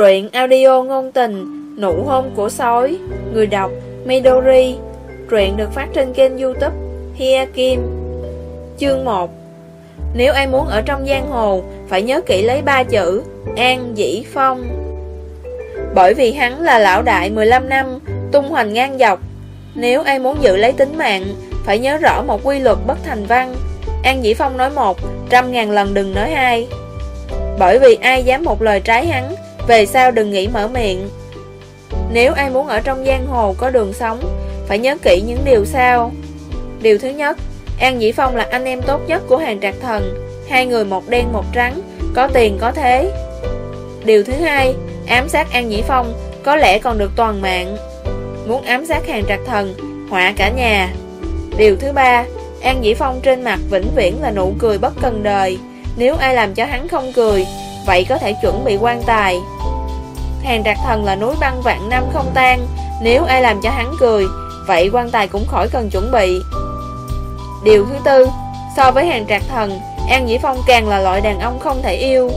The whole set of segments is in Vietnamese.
Truyện audio ngôn tình Nụ hôn của sói, Người đọc Midori. Truyện được phát trên kênh youtube Hia Kim. Chương 1 Nếu ai muốn ở trong giang hồ, Phải nhớ kỹ lấy ba chữ, An Dĩ Phong. Bởi vì hắn là lão đại 15 năm, Tung hoành ngang dọc. Nếu ai muốn giữ lấy tính mạng, Phải nhớ rõ một quy luật bất thành văn. An Dĩ Phong nói một, Trăm ngàn lần đừng nói hai. Bởi vì ai dám một lời trái hắn về sau đừng nghĩ mở miệng. Nếu ai muốn ở trong giang hồ có đường sống, Phải nhớ kỹ những điều sau. Điều thứ nhất, An Dĩ Phong là anh em tốt nhất của hàng trạc thần. Hai người một đen một trắng, Có tiền có thế. Điều thứ hai, Ám sát An Dĩ Phong Có lẽ còn được toàn mạng. Muốn ám sát hàng trạc thần, Họa cả nhà. Điều thứ ba, An Dĩ Phong trên mặt vĩnh viễn là nụ cười bất cần đời. Nếu ai làm cho hắn không cười Vậy có thể chuẩn bị quan tài. Hàng trạc thần là núi băng vạn năm không tan. Nếu ai làm cho hắn cười, Vậy quan tài cũng khỏi cần chuẩn bị. Điều thứ tư, So với hàng trạc thần, An Dĩ Phong càng là loại đàn ông không thể yêu.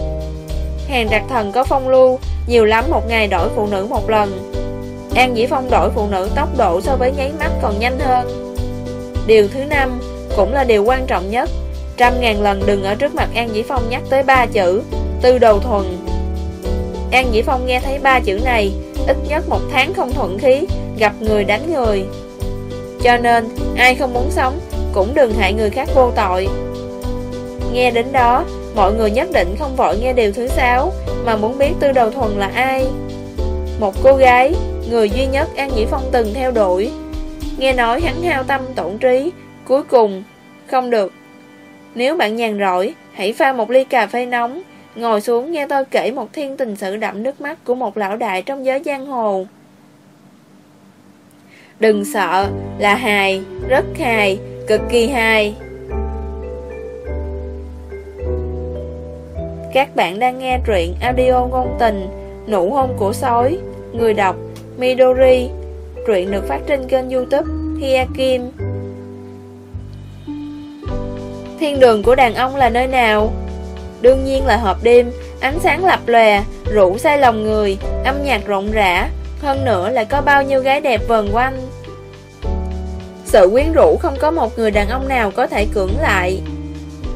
Hàng trạc thần có phong lưu, Nhiều lắm một ngày đổi phụ nữ một lần. An Dĩ Phong đổi phụ nữ tốc độ so với nháy mắt còn nhanh hơn. Điều thứ năm, Cũng là điều quan trọng nhất, Trăm ngàn lần đừng ở trước mặt An Dĩ Phong nhắc tới ba chữ. Tư đầu thuần. An Dĩ Phong nghe thấy ba chữ này, Ít nhất một tháng không thuận khí, Gặp người đánh người. Cho nên, ai không muốn sống, Cũng đừng hại người khác vô tội. Nghe đến đó, Mọi người nhất định không vội nghe điều thứ sáu, Mà muốn biết tư đầu thuần là ai. Một cô gái, Người duy nhất An Dĩ Phong từng theo đuổi. Nghe nói hắn hao tâm tổn trí, Cuối cùng Không được. Nếu bạn nhàn rỗi, Hãy pha một ly cà phê nóng Ngồi xuống nghe tôi kể một thiên tình sự đậm nước mắt của một lão đại trong giới giang hồ. Đừng sợ, là hài, rất hài, cực kỳ hài. Các bạn đang nghe truyện audio ngôn tình Nụ hôn của sói Người đọc Midori Truyện được phát trên kênh youtube Hia Kim Thiên đường của đàn ông là nơi nào? Đương nhiên là hộp đêm, ánh sáng lập lòe, rượu say lòng người, âm nhạc rộng rã, hơn nữa lại có bao nhiêu gái đẹp vần quanh. Sự quyến rũ không có một người đàn ông nào có thể cưỡng lại.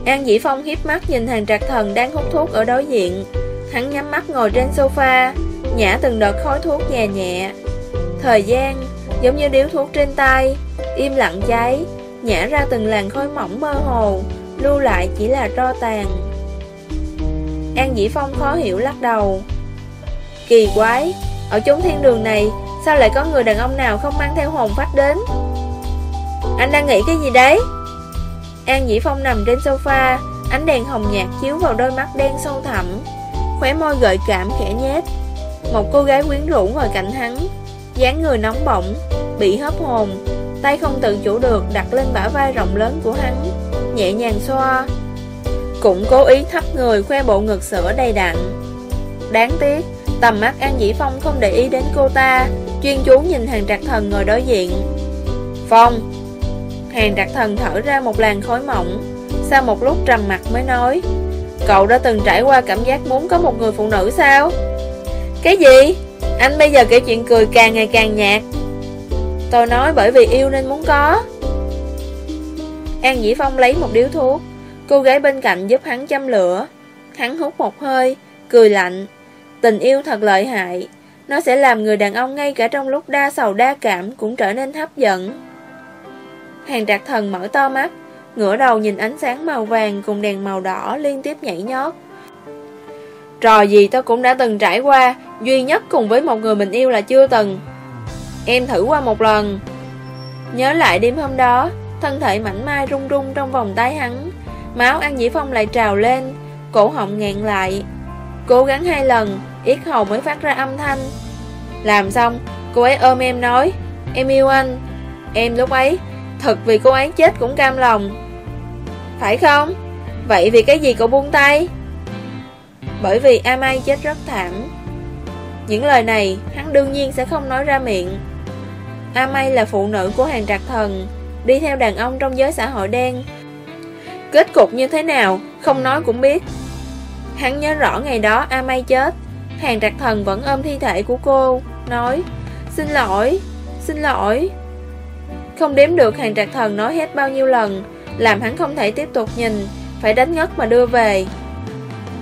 An Dĩ Phong hiếp mắt nhìn hàng trạc thần đang hút thuốc ở đối diện. Hắn nhắm mắt ngồi trên sofa, nhả từng đợt khói thuốc nhẹ nhẹ. Thời gian, giống như điếu thuốc trên tay, im lặng cháy, nhả ra từng làn khói mỏng mơ hồ, lưu lại chỉ là tro tàn. An Dĩ Phong khó hiểu lắc đầu. Kỳ quái, Ở chốn thiên đường này, Sao lại có người đàn ông nào không mang theo hồn phách đến? Anh đang nghĩ cái gì đấy? An Dĩ Phong nằm trên sofa, Ánh đèn hồng nhạt chiếu vào đôi mắt đen sâu thẳm, Khóe môi gợi cảm khẽ nhét Một cô gái quyến rũ ngồi cạnh hắn, dáng người nóng bỏng, Bị hấp hồn, Tay không tự chủ được đặt lên bả vai rộng lớn của hắn, Nhẹ nhàng xoa cũng cố ý thấp người khoe bộ ngực sữa đầy đặn. Đáng tiếc, Tầm mắt An Dĩ Phong không để ý đến cô ta, Chuyên chú nhìn hàng trạc thần ngồi đối diện. Phong! Hàng trạc thần thở ra một làn khói mỏng, Sau một lúc trầm mặt mới nói, Cậu đã từng trải qua cảm giác muốn có một người phụ nữ sao? Cái gì? Anh bây giờ kể chuyện cười càng ngày càng nhạt. Tôi nói bởi vì yêu nên muốn có. An Dĩ Phong lấy một điếu thuốc Cô gái bên cạnh giúp hắn châm lửa. Hắn hút một hơi, Cười lạnh. Tình yêu thật lợi hại. Nó sẽ làm người đàn ông ngay cả trong lúc đa sầu đa cảm Cũng trở nên hấp dẫn. Hàng trạc thần mở to mắt, Ngửa đầu nhìn ánh sáng màu vàng Cùng đèn màu đỏ liên tiếp nhảy nhót. Trò gì tôi cũng đã từng trải qua, Duy nhất cùng với một người mình yêu là chưa từng. Em thử qua một lần. Nhớ lại đêm hôm đó, Thân thể mảnh mai rung rung trong vòng tay hắn. Máu An Dĩ Phong lại trào lên, Cổ họng nghẹn lại. Cố gắng hai lần, Yết hầu mới phát ra âm thanh. Làm xong, Cô ấy ôm em nói, Em yêu anh. Em lúc ấy, Thật vì cô ấy chết cũng cam lòng. Phải không? Vậy vì cái gì cậu buông tay? Bởi vì Amai chết rất thảm. Những lời này, Hắn đương nhiên sẽ không nói ra miệng. Amai là phụ nữ của hàng trạc thần, Đi theo đàn ông trong giới xã hội đen. Kết cục như thế nào, Không nói cũng biết. Hắn nhớ rõ ngày đó A May chết. Hàng trạc thần vẫn ôm thi thể của cô, Nói, Xin lỗi Xin lỗi. Không đếm được hàng trạc thần nói hết bao nhiêu lần, Làm hắn không thể tiếp tục nhìn, Phải đánh ngất mà đưa về.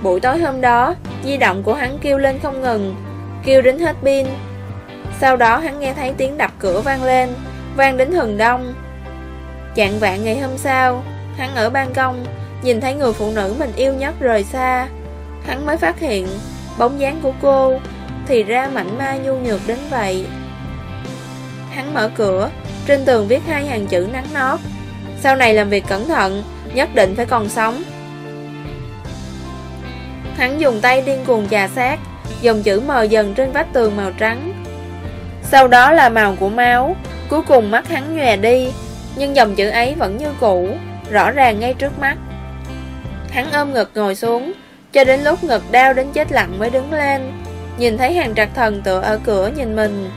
Buổi tối hôm đó, Di động của hắn kêu lên không ngừng, Kêu đến hết pin. Sau đó hắn nghe thấy tiếng đập cửa vang lên, Vang đến hừng đông. Chạng vạn ngày hôm sau Hắn ở ban công, Nhìn thấy người phụ nữ mình yêu nhất rời xa. Hắn mới phát hiện, Bóng dáng của cô Thì ra mảnh mai nhu nhược đến vậy. Hắn mở cửa, Trên tường viết hai hàng chữ nắng nót. Sau này làm việc cẩn thận, Nhất định phải còn sống. Hắn dùng tay điên cuồng chà sát, Dòng chữ mờ dần trên vách tường màu trắng. Sau đó là màu của máu, Cuối cùng mắt hắn nhòe đi, Nhưng dòng chữ ấy vẫn như cũ. Rõ ràng ngay trước mắt. Hắn ôm ngực ngồi xuống, Cho đến lúc ngực đau đến chết lặng mới đứng lên, Nhìn thấy hàng trạc thần tựa ở cửa nhìn mình.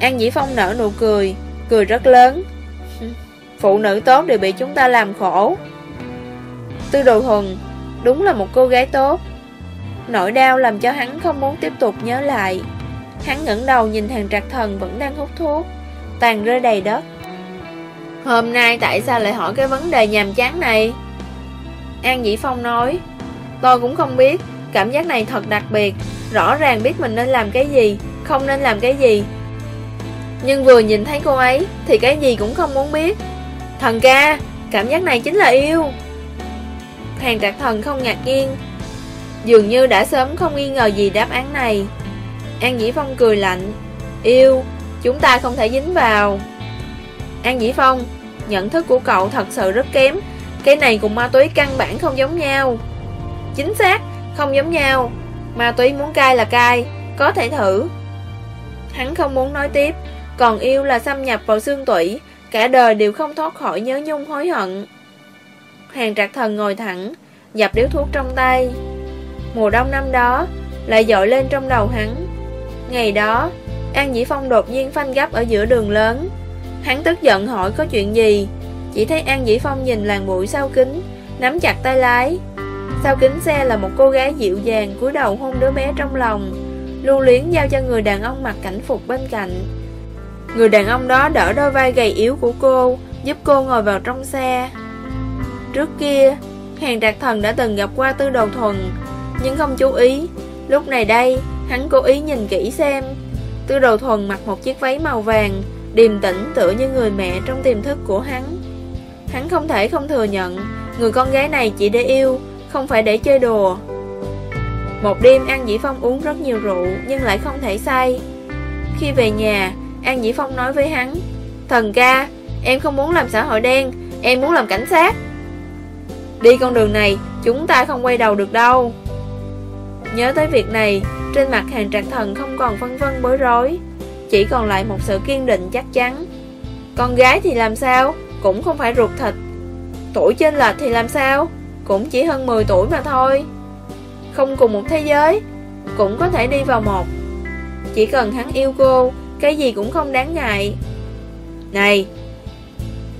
An Dĩ Phong nở nụ cười Cười rất lớn. Phụ nữ tốt đều bị chúng ta làm khổ. Tư đồ thuần Đúng là một cô gái tốt. Nỗi đau làm cho hắn không muốn tiếp tục nhớ lại. Hắn ngẩng đầu nhìn hàng trạc thần vẫn đang hút thuốc, Tàn rơi đầy đất. Hôm nay tại sao lại hỏi cái vấn đề nhàm chán này? An Dĩ Phong nói, Tôi cũng không biết, Cảm giác này thật đặc biệt, Rõ ràng biết mình nên làm cái gì, Không nên làm cái gì. Nhưng vừa nhìn thấy cô ấy Thì cái gì cũng không muốn biết. Thần ca, Cảm giác này chính là yêu. Hàng trạc thần không ngạc nhiên, Dường như đã sớm không nghi ngờ gì đáp án này. An Dĩ Phong cười lạnh, Yêu, Chúng ta không thể dính vào. An Dĩ Phong, Nhận thức của cậu thật sự rất kém. Cái này cùng ma túy căn bản không giống nhau. Chính xác, Không giống nhau. Ma túy muốn cai là cai Có thể thử. Hắn không muốn nói tiếp, Còn yêu là xâm nhập vào xương tủy. Cả đời đều không thoát khỏi nhớ nhung hối hận. Hàng trạc thần ngồi thẳng, Dập điếu thuốc trong tay. Mùa đông năm đó, Lại dội lên trong đầu hắn. Ngày đó, An Dĩ Phong đột nhiên phanh gấp ở giữa đường lớn. Hắn tức giận hỏi, có chuyện gì? Chỉ thấy An Dĩ Phong nhìn làn bụi sau kính, Nắm chặt tay lái. Sau kính xe là một cô gái dịu dàng, cúi đầu hôn đứa bé trong lòng, Lưu luyến giao cho người đàn ông mặc cảnh phục bên cạnh. Người đàn ông đó đỡ đôi vai gầy yếu của cô, Giúp cô ngồi vào trong xe. Trước kia, Hàng trạc thần đã từng gặp qua tư đầu thuần, Nhưng không chú ý. Lúc này đây, Hắn cố ý nhìn kỹ xem. Tư đầu thuần mặc một chiếc váy màu vàng Điềm tĩnh tựa như người mẹ trong tiềm thức của hắn. Hắn không thể không thừa nhận, Người con gái này chỉ để yêu, Không phải để chơi đùa. Một đêm, An Dĩ Phong uống rất nhiều rượu, Nhưng lại không thể say. Khi về nhà, An Dĩ Phong nói với hắn, Thần ca, Em không muốn làm xã hội đen, Em muốn làm cảnh sát. Đi con đường này, Chúng ta không quay đầu được đâu. Nhớ tới việc này, Trên mặt hàng trạc thần không còn phân vân bối rối. Chỉ còn lại một sự kiên định chắc chắn. Con gái thì làm sao? Cũng không phải ruột thịt. Tuổi trên lệch thì làm sao? Cũng chỉ hơn 10 tuổi mà thôi. Không cùng một thế giới, Cũng có thể đi vào một. Chỉ cần hắn yêu cô, Cái gì cũng không đáng ngại. Này,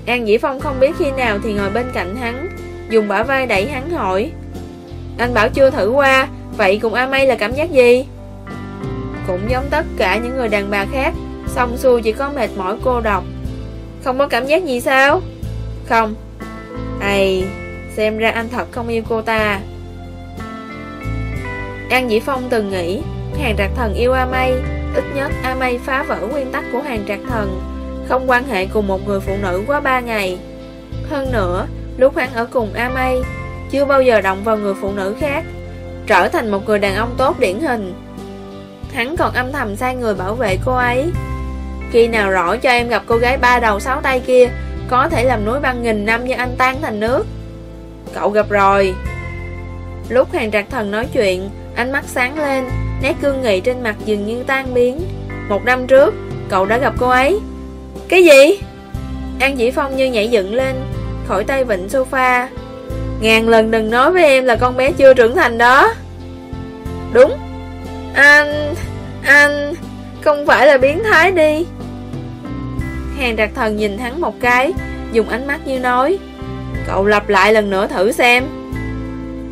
An Dĩ Phong không biết khi nào thì ngồi bên cạnh hắn, Dùng bả vai đẩy hắn hỏi. Anh bảo chưa thử qua, Vậy cùng A May là cảm giác gì? Cũng giống tất cả những người đàn bà khác. Xong xuôi chỉ có mệt mỏi cô độc. Không có cảm giác gì sao? Không. Ây, Xem ra anh thật không yêu cô ta. An Dĩ Phong từng nghĩ, Hàng trạc thần yêu A May Ít nhất A May phá vỡ nguyên tắc của hàng trạc thần, Không quan hệ cùng một người phụ nữ quá 3 ngày. Hơn nữa, Lúc hắn ở cùng A May Chưa bao giờ động vào người phụ nữ khác, Trở thành một người đàn ông tốt điển hình. Hắn còn âm thầm sai người bảo vệ cô ấy. Khi nào rõ cho em gặp cô gái ba đầu sáu tay kia, Có thể làm núi băng nghìn năm như anh tan thành nước. Cậu gặp rồi. Lúc hàng trạc thần nói chuyện, Ánh mắt sáng lên, Nét cương nghị trên mặt dường như tan biến. Một năm trước, Cậu đã gặp cô ấy. Cái gì? An Dĩ Phong như nhảy dựng lên, Khỏi tay vịnh sofa. Ngàn lần đừng nói với em là con bé chưa trưởng thành đó. Đúng. Anh Anh, Không phải là biến thái đi. Hàng đặc thần nhìn hắn một cái, Dùng ánh mắt như nói, Cậu lặp lại lần nữa thử xem.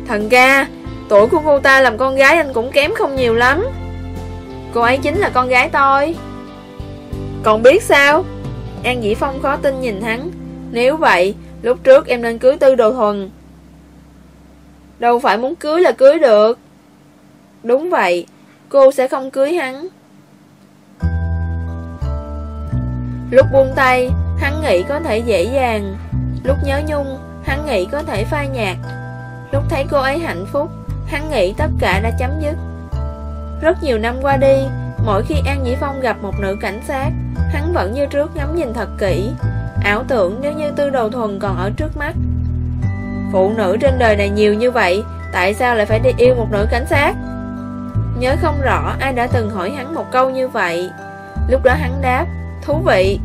Thần ca, Tuổi của cô ta làm con gái anh cũng kém không nhiều lắm. Cô ấy chính là con gái tôi. Còn biết sao? An Dĩ Phong khó tin nhìn hắn. Nếu vậy, Lúc trước em nên cưới Tư Đồ Thuần. Đâu phải muốn cưới là cưới được. Đúng vậy Cô sẽ không cưới hắn. Lúc buông tay, Hắn nghĩ có thể dễ dàng. Lúc nhớ nhung, Hắn nghĩ có thể phai nhạt. Lúc thấy cô ấy hạnh phúc, Hắn nghĩ tất cả đã chấm dứt. Rất nhiều năm qua đi, Mỗi khi An Dĩ Phong gặp một nữ cảnh sát, Hắn vẫn như trước ngắm nhìn thật kỹ. Ảo tưởng nếu như tư đầu thuần còn ở trước mắt. Phụ nữ trên đời này nhiều như vậy, Tại sao lại phải đi yêu một nữ cảnh sát? Nhớ không rõ ai đã từng hỏi hắn một câu như vậy. Lúc đó hắn đáp Thú vị.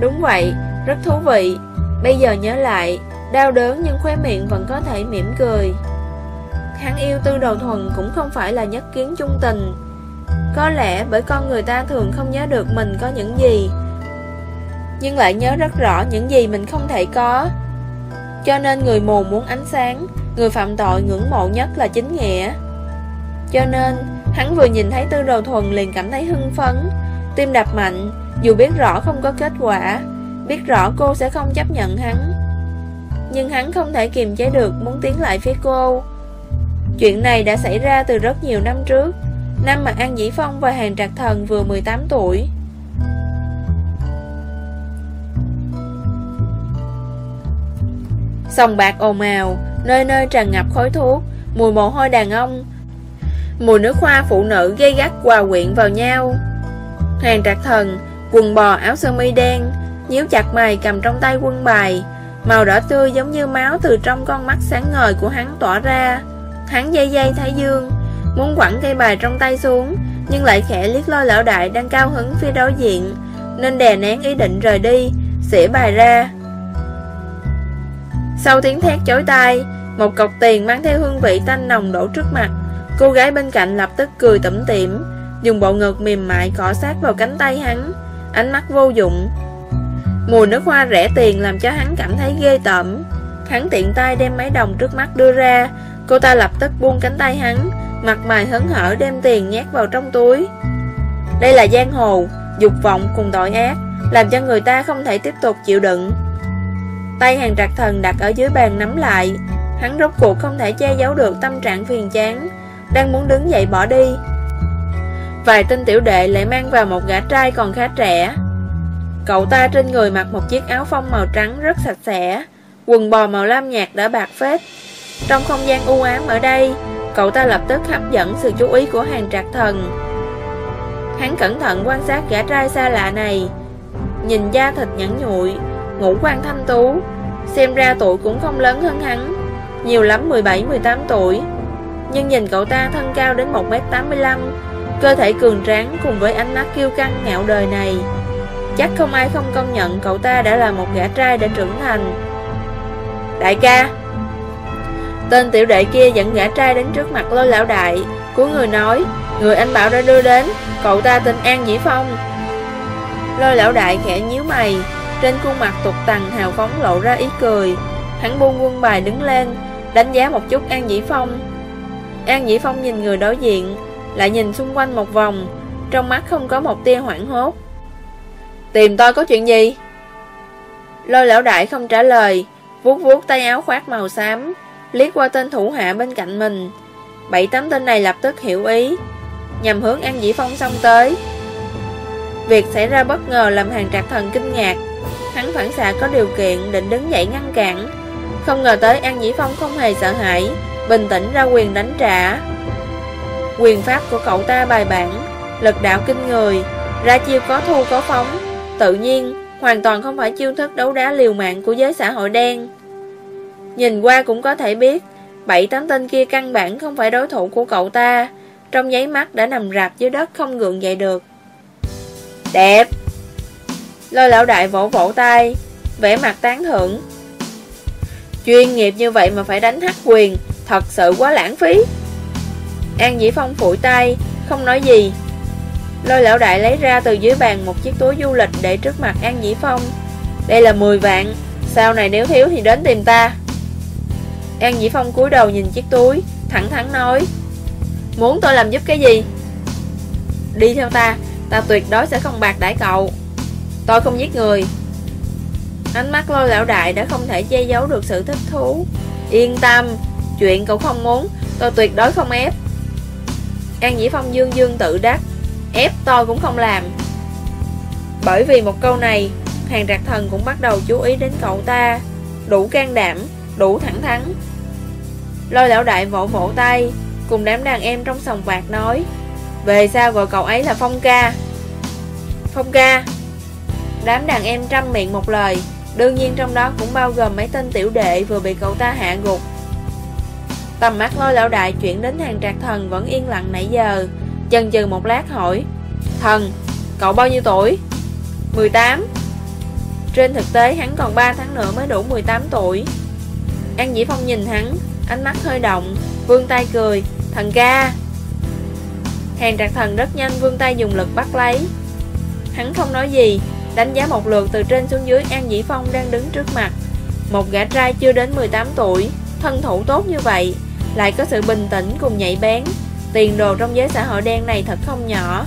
Đúng vậy, rất thú vị. Bây giờ nhớ lại Đau đớn nhưng khóe miệng vẫn có thể mỉm cười. Hắn yêu tư đầu thuần cũng không phải là nhất kiến chung tình. Có lẽ bởi con người ta thường không nhớ được mình có những gì Nhưng lại nhớ rất rõ những gì mình không thể có. Cho nên người mù muốn ánh sáng Người phạm tội ngưỡng mộ nhất là chính nghĩa. Cho nên, Hắn vừa nhìn thấy tư đồ thuần liền cảm thấy hưng phấn. Tim đập mạnh, Dù biết rõ không có kết quả, Biết rõ cô sẽ không chấp nhận hắn. Nhưng hắn không thể kiềm chế được Muốn tiến lại phía cô. Chuyện này đã xảy ra từ rất nhiều năm trước. Năm mà An Dĩ Phong và Hàng Trạc Thần vừa 18 tuổi. Sòng bạc ồn ào, Nơi nơi tràn ngập khói thuốc, Mùi mồ hôi đàn ông Mùi nước hoa phụ nữ gây gắt hòa quyện vào nhau. Hàng Trạc Thần, Quần bò áo sơ mi đen, Nhíu chặt mày cầm trong tay quân bài. Màu đỏ tươi giống như máu từ trong con mắt sáng ngời của hắn tỏa ra. Hắn dây dây Thái Dương, Muốn quẳng cây bài trong tay xuống, Nhưng lại khẽ liếc lôi lão đại đang cao hứng phía đối diện, Nên đè nén ý định rời đi, Xỉa bài ra. Sau tiếng thét chối tai, Một cọc tiền mang theo hương vị tanh nồng đổ trước mặt. Cô gái bên cạnh lập tức cười tẩm tỉm, Dùng bộ ngực mềm mại cọ sát vào cánh tay hắn. Ánh mắt vô dụng. Mùi nước hoa rẻ tiền làm cho hắn cảm thấy ghê tởm. Hắn tiện tay đem mấy đồng trước mắt đưa ra. Cô ta lập tức buông cánh tay hắn, Mặt mày hấn hở đem tiền nhét vào trong túi. Đây là giang hồ, Dục vọng cùng tội ác, Làm cho người ta không thể tiếp tục chịu đựng. Tay hàng trạc thần đặt ở dưới bàn nắm lại. Hắn rốt cuộc không thể che giấu được tâm trạng phiền chán. Đang muốn đứng dậy bỏ đi. Vài tên tiểu đệ lại mang vào một gã trai còn khá trẻ. Cậu ta trên người mặc một chiếc áo phông màu trắng rất sạch sẽ, Quần bò màu lam nhạt đã bạc phết. Trong không gian u ám ở đây, Cậu ta lập tức hấp dẫn sự chú ý của hàng trạc thần. Hắn cẩn thận quan sát gã trai xa lạ này, Nhìn da thịt nhẵn nhụi, Ngũ quan thanh tú, Xem ra tuổi cũng không lớn hơn hắn, Nhiều lắm 17-18 tuổi. Nhưng nhìn cậu ta thân cao đến 1m85 Cơ thể cường tráng cùng với ánh mắt kiêu căng ngạo đời này. Chắc không ai không công nhận cậu ta đã là một gã trai đã trưởng thành. Đại ca, Tên tiểu đệ kia dẫn gã trai đến trước mặt lôi lão đại. Của người nói, Người anh bảo đã đưa đến, Cậu ta tên An Dĩ Phong. Lôi lão đại khẽ nhíu mày, Trên khuôn mặt tục tằn hào phóng lộ ra ý cười. Hắn buông quân bài đứng lên, Đánh giá một chút An Dĩ Phong. An Dĩ Phong nhìn người đối diện Lại nhìn xung quanh một vòng Trong mắt không có một tia hoảng hốt Tìm tôi có chuyện gì? Lôi lão đại không trả lời vuốt vuốt tay áo khoác màu xám liếc qua tên thủ hạ bên cạnh mình. Bảy tám tên này lập tức hiểu ý, nhằm hướng An Dĩ Phong xong tới. Việc xảy ra bất ngờ làm hàng trạc thần kinh ngạc, hắn phản xạ có điều kiện định đứng dậy ngăn cản. Không ngờ tới An Dĩ Phong không hề sợ hãi, bình tĩnh ra quyền đánh trả. Quyền pháp của cậu ta bài bản, lực đạo kinh người, ra chiêu có thu có phóng, tự nhiên hoàn toàn không phải chiêu thức đấu đá liều mạng của giới xã hội đen. Nhìn qua cũng có thể biết Bảy tám tên kia căn bản không phải đối thủ của cậu ta. Trong giấy mắt đã nằm rạp dưới đất không gượng dậy được. Đẹp! Lôi lão đại vỗ vỗ tay vẻ mặt tán thưởng. Chuyên nghiệp như vậy mà phải đánh hắc quyền Thật sự quá lãng phí. An Dĩ Phong phủi tay, Không nói gì. Lôi lão đại lấy ra từ dưới bàn một chiếc túi du lịch Để trước mặt An Dĩ Phong. Đây là 10 vạn, Sau này nếu thiếu thì đến tìm ta. An Dĩ Phong cúi đầu nhìn chiếc túi, thẳng thắn nói, Muốn tôi làm giúp cái gì? Đi theo ta Ta tuyệt đối sẽ không bạc đãi cậu. Tôi không giết người. Ánh mắt lôi lão đại đã không thể che giấu được sự thích thú. Yên tâm Chuyện cậu không muốn, Tôi tuyệt đối không ép. An Dĩ Phong dương dương tự đắc, Ép tôi cũng không làm. Bởi vì một câu này, Hàng trạc thần cũng bắt đầu chú ý đến cậu ta, Đủ can đảm, Đủ thẳng thắn. Lôi lão đại vỗ vỗ tay, Cùng đám đàn em trong sòng bạc nói, Về sao gọi cậu ấy là Phong ca. Phong ca? Đám đàn em trăm miệng một lời, Đương nhiên trong đó cũng bao gồm mấy tên tiểu đệ vừa bị cậu ta hạ gục. Tầm mắt lôi lão đại chuyển đến hàng trạc thần vẫn yên lặng nãy giờ. Chần chừ một lát hỏi Thần, cậu bao nhiêu tuổi? 18 Trên thực tế hắn còn 3 tháng nữa mới đủ 18 tuổi. An Dĩ Phong nhìn hắn Ánh mắt hơi động Vương tay cười Thần ca. Hàng trạc thần rất nhanh vương tay dùng lực bắt lấy. Hắn không nói gì Đánh giá một lượt từ trên xuống dưới An Dĩ Phong đang đứng trước mặt. Một gã trai chưa đến 18 tuổi Thân thủ tốt như vậy lại có sự bình tĩnh cùng nhạy bén. Tiền đồ trong giới xã hội đen này thật không nhỏ.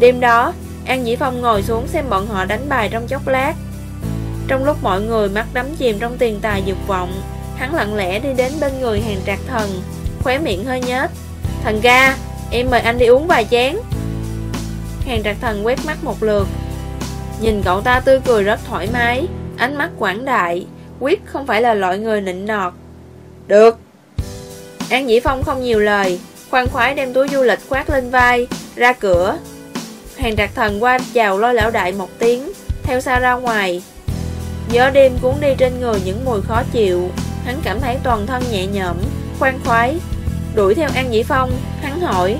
Đêm đó An Dĩ Phong ngồi xuống xem bọn họ đánh bài trong chốc lát. Trong lúc mọi người mắt đắm chìm trong tiền tài dục vọng Hắn lặng lẽ đi đến bên người hàng trạc thần Khóe miệng hơi nhếch. Thần ca, em mời anh đi uống vài chén. Hàng trạc thần quét mắt một lượt. Nhìn cậu ta tươi cười rất thoải mái Ánh mắt quảng đại Quyết không phải là loại người nịnh nọt. Được An Dĩ Phong không nhiều lời, Khoan khoái đem túi du lịch khoác lên vai, Ra cửa. Hàng trạc thần qua chào lôi lão đại một tiếng, Theo xa ra ngoài. Gió đêm cuốn đi trên người những mùi khó chịu, Hắn cảm thấy toàn thân nhẹ nhõm, Khoan khoái. Đuổi theo An Dĩ Phong, Hắn hỏi,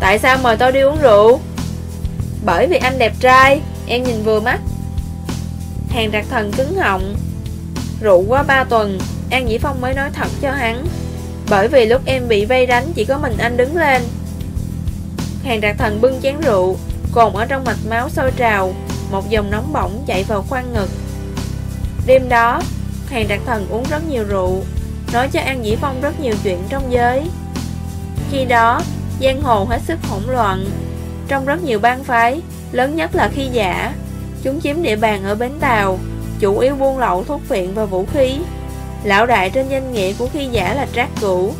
Tại sao mời tôi đi uống rượu? Bởi vì anh đẹp trai. Em nhìn vừa mắt. Hàng trạc thần cứng họng. Rượu quá ba tuần. An Dĩ Phong mới nói thật cho hắn. Bởi vì lúc em bị vây đánh, Chỉ có mình anh đứng lên. Hàng đặc thần bưng chén rượu Cồn ở trong mạch máu sôi trào, Một dòng nóng bỏng chạy vào khoang ngực. Đêm đó, Hàng đặc thần uống rất nhiều rượu, Nói cho An Dĩ Phong rất nhiều chuyện trong giới. Khi đó, Giang hồ hết sức hỗn loạn. Trong rất nhiều bang phái, Lớn nhất là khi giả, Chúng chiếm địa bàn ở Bến Tàu, Chủ yếu buôn lậu thuốc viện và vũ khí. Lão đại trên danh nghĩa của khi giả là Trác Cửu.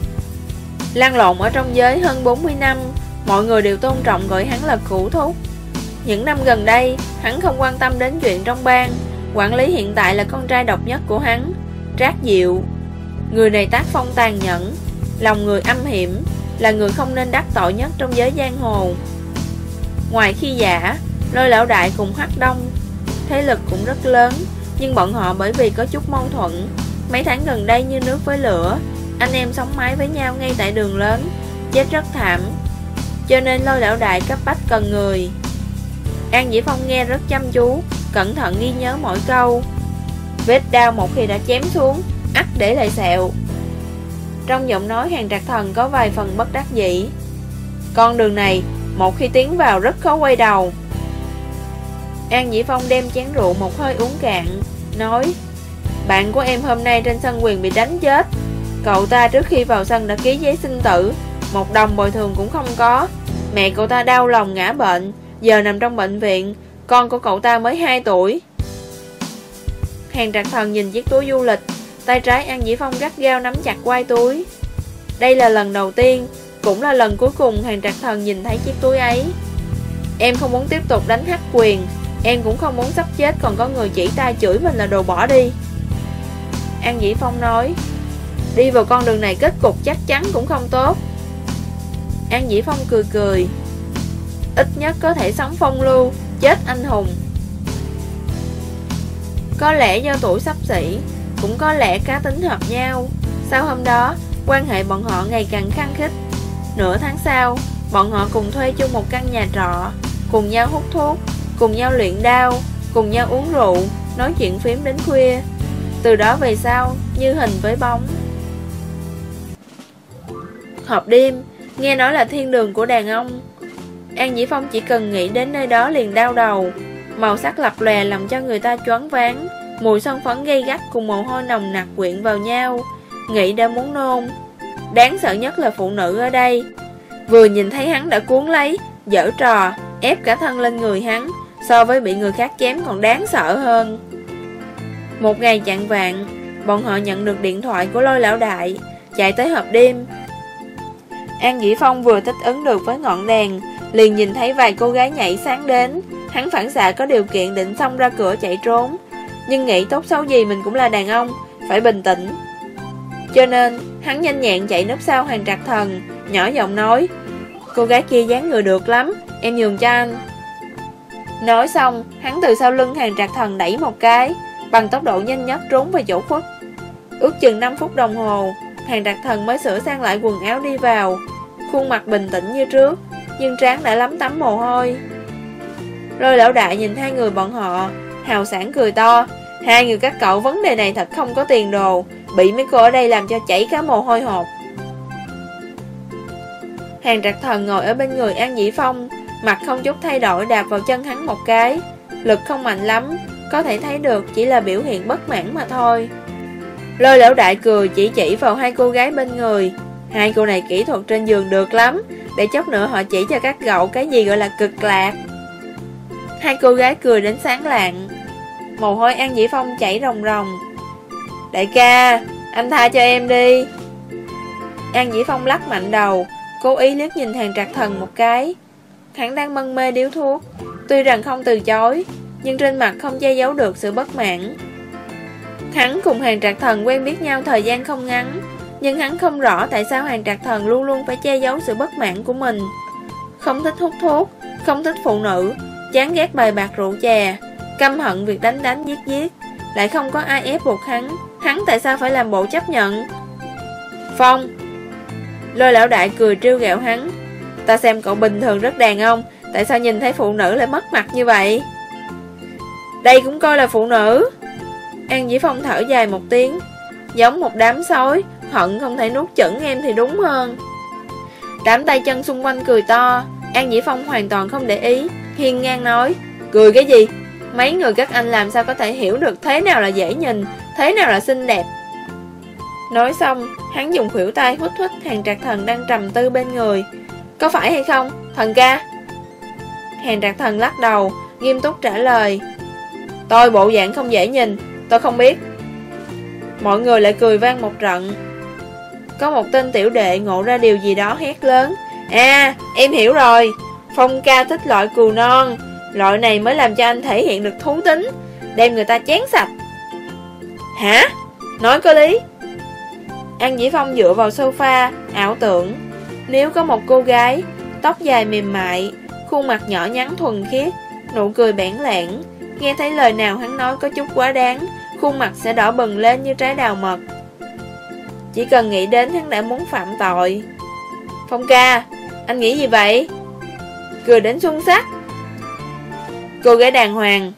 Lan lộn ở trong giới hơn 40 năm, Mọi người đều tôn trọng gọi hắn là Cửu Thúc. Những năm gần đây, Hắn không quan tâm đến chuyện trong bang, Quản lý hiện tại là con trai độc nhất của hắn, Trác Diệu. Người này tác phong tàn nhẫn, Lòng người âm hiểm, Là người không nên đắc tội nhất trong giới giang hồ. Ngoài khi giả, Lôi lão đại cùng hắc đông, Thế lực cũng rất lớn, Nhưng bọn họ bởi vì có chút mâu thuẫn Mấy tháng gần đây như nước với lửa, Anh em sống mái với nhau ngay tại đường lớn, Chết rất thảm. Cho nên lôi lão đại cấp bách cần người. An Dĩ Phong nghe rất chăm chú, Cẩn thận ghi nhớ mỗi câu. Vết đau một khi đã chém xuống, ắt để lại sẹo. Trong giọng nói hàng trạc thần có vài phần bất đắc dĩ. Con đường này, Một khi tiến vào rất khó quay đầu. An Dĩ Phong đem chén rượu một hơi uống cạn, Nói bạn của em hôm nay trên sân quyền bị đánh chết. Cậu ta trước khi vào sân đã ký giấy sinh tử. Một đồng bồi thường cũng không có. Mẹ cậu ta đau lòng ngã bệnh. Giờ nằm trong bệnh viện. Con của cậu ta mới 2 tuổi. Hàng trạc thần nhìn chiếc túi du lịch. Tay trái An Dĩ Phong gắt gao nắm chặt quai túi. Đây là lần đầu tiên, Cũng là lần cuối cùng hàng trạc thần nhìn thấy chiếc túi ấy. Em không muốn tiếp tục đánh hắc quyền. Em cũng không muốn sắp chết, Còn có người chỉ tay chửi mình là đồ bỏ đi. An Dĩ Phong nói. Đi vào con đường này kết cục chắc chắn cũng không tốt. An Dĩ Phong cười cười. Ít nhất có thể sống phong lưu, Chết anh hùng. Có lẽ do tuổi sắp xỉ, cũng có lẽ cá tính hợp nhau. Sau hôm đó, Quan hệ bọn họ ngày càng khăng khích Nửa tháng sau, Bọn họ cùng thuê chung một căn nhà trọ, Cùng nhau hút thuốc, Cùng nhau luyện đao, Cùng nhau uống rượu, Nói chuyện phím đến khuya. Từ đó về sau, Như hình với bóng. Hộp đêm, Nghe nói là thiên đường của đàn ông. An Dĩ Phong chỉ cần nghĩ đến nơi đó liền đau đầu. Màu sắc lập lòe làm cho người ta choáng váng. Mùi son phấn gây gắt cùng mồ hôi nồng nặc quyện vào nhau. Nghĩ đã muốn nôn. Đáng sợ nhất là phụ nữ ở đây. Vừa nhìn thấy hắn đã cuốn lấy, Dở trò, Ép cả thân lên người hắn, So với bị người khác chém còn đáng sợ hơn. Một ngày chặn vạn Bọn họ nhận được điện thoại của lôi lão đại, Chạy tới hộp đêm. An Dĩ Phong vừa thích ứng được với ngọn đèn, Liền nhìn thấy vài cô gái nhảy sáng đến. Hắn phản xạ có điều kiện định xông ra cửa chạy trốn. Nhưng nghĩ tốt xấu gì mình cũng là đàn ông, Phải bình tĩnh. Cho nên, hắn nhanh nhẹn chạy nấp sau hàng trạc thần, Nhỏ giọng nói, Cô gái kia dáng người được lắm, Em nhường cho anh. Nói xong, hắn từ sau lưng hàng trạc thần đẩy một cái. Bằng tốc độ nhanh nhất trốn về chỗ khuất. Ước chừng 5 phút đồng hồ Hàng đặc thần mới sửa sang lại quần áo đi vào. Khuôn mặt bình tĩnh như trước, Nhưng trán đã lắm tắm mồ hôi. Lôi lão đại nhìn hai người bọn họ, Hào sản cười to. Hai người các cậu, vấn đề này thật không có tiền đồ. Bị mấy cô ở đây làm cho chảy cả mồ hôi hột. Hàng trạc thần ngồi ở bên người An Dĩ Phong, Mặt không chút thay đổi đạp vào chân hắn một cái. Lực không mạnh lắm có thể thấy được chỉ là biểu hiện bất mãn mà thôi. Lôi lão đại cười chỉ chỉ vào hai cô gái bên người. Hai cô này kỹ thuật trên giường được lắm, Để chốc nữa họ chỉ cho các cậu cái gì gọi là cực lạc. Hai cô gái cười đến sáng lạng. Mồ hôi An Dĩ Phong chảy ròng ròng. Đại ca, Anh tha cho em đi. An Dĩ Phong lắc mạnh đầu, Cố ý liếc nhìn hàng trạc thần một cái. Hắn đang mân mê điếu thuốc, Tuy rằng không từ chối nhưng trên mặt không che giấu được sự bất mãn. Hắn cùng hàng trạc thần quen biết nhau thời gian không ngắn, Nhưng hắn không rõ tại sao hàng trạc thần luôn luôn phải che giấu sự bất mãn của mình. Không thích hút thuốc, Không thích phụ nữ, Chán ghét bài bạc rượu chè, Căm hận việc đánh đánh giết giết, Lại không có ai ép buộc hắn. Hắn tại sao phải làm bộ chấp nhận? Phong, Lôi lão đại cười trêu ghẹo hắn. Ta xem cậu bình thường rất đàn ông, Tại sao nhìn thấy phụ nữ lại mất mặt như vậy? Đây cũng coi là phụ nữ. An Dĩ Phong thở dài một tiếng, Giống một đám sói, Hận không thể nuốt chửng em thì đúng hơn. Đám tay chân xung quanh cười to, An Dĩ Phong hoàn toàn không để ý, Hiên ngang nói, Cười cái gì? Mấy người các anh làm sao có thể hiểu được Thế nào là dễ nhìn, Thế nào là xinh đẹp? Nói xong, Hắn dùng khuỷu tay hút hút hàng trạc thần đang trầm tư bên người. Có phải hay không, Thần ca? Hàng trạc thần lắc đầu, Nghiêm túc trả lời Tôi bộ dạng không dễ nhìn. Tôi không biết. Mọi người lại cười vang một trận. Có một tên tiểu đệ ngộ ra điều gì đó hét lớn. À em hiểu rồi. Phong ca thích loại cừu non. Loại này mới làm cho anh thể hiện được thú tính. Đem người ta chén sạch. Hả? Nói có lý. An Dĩ Phong dựa vào sofa, Ảo tưởng. Nếu có một cô gái, Tóc dài mềm mại, Khuôn mặt nhỏ nhắn thuần khiết, Nụ cười bản lẻn Nghe thấy lời nào hắn nói có chút quá đáng, Khuôn mặt sẽ đỏ bừng lên như trái đào mật. Chỉ cần nghĩ đến hắn đã muốn phạm tội. Phong ca, Anh nghĩ gì vậy? Cười đến xuân sắc. Cô gái đàng hoàng.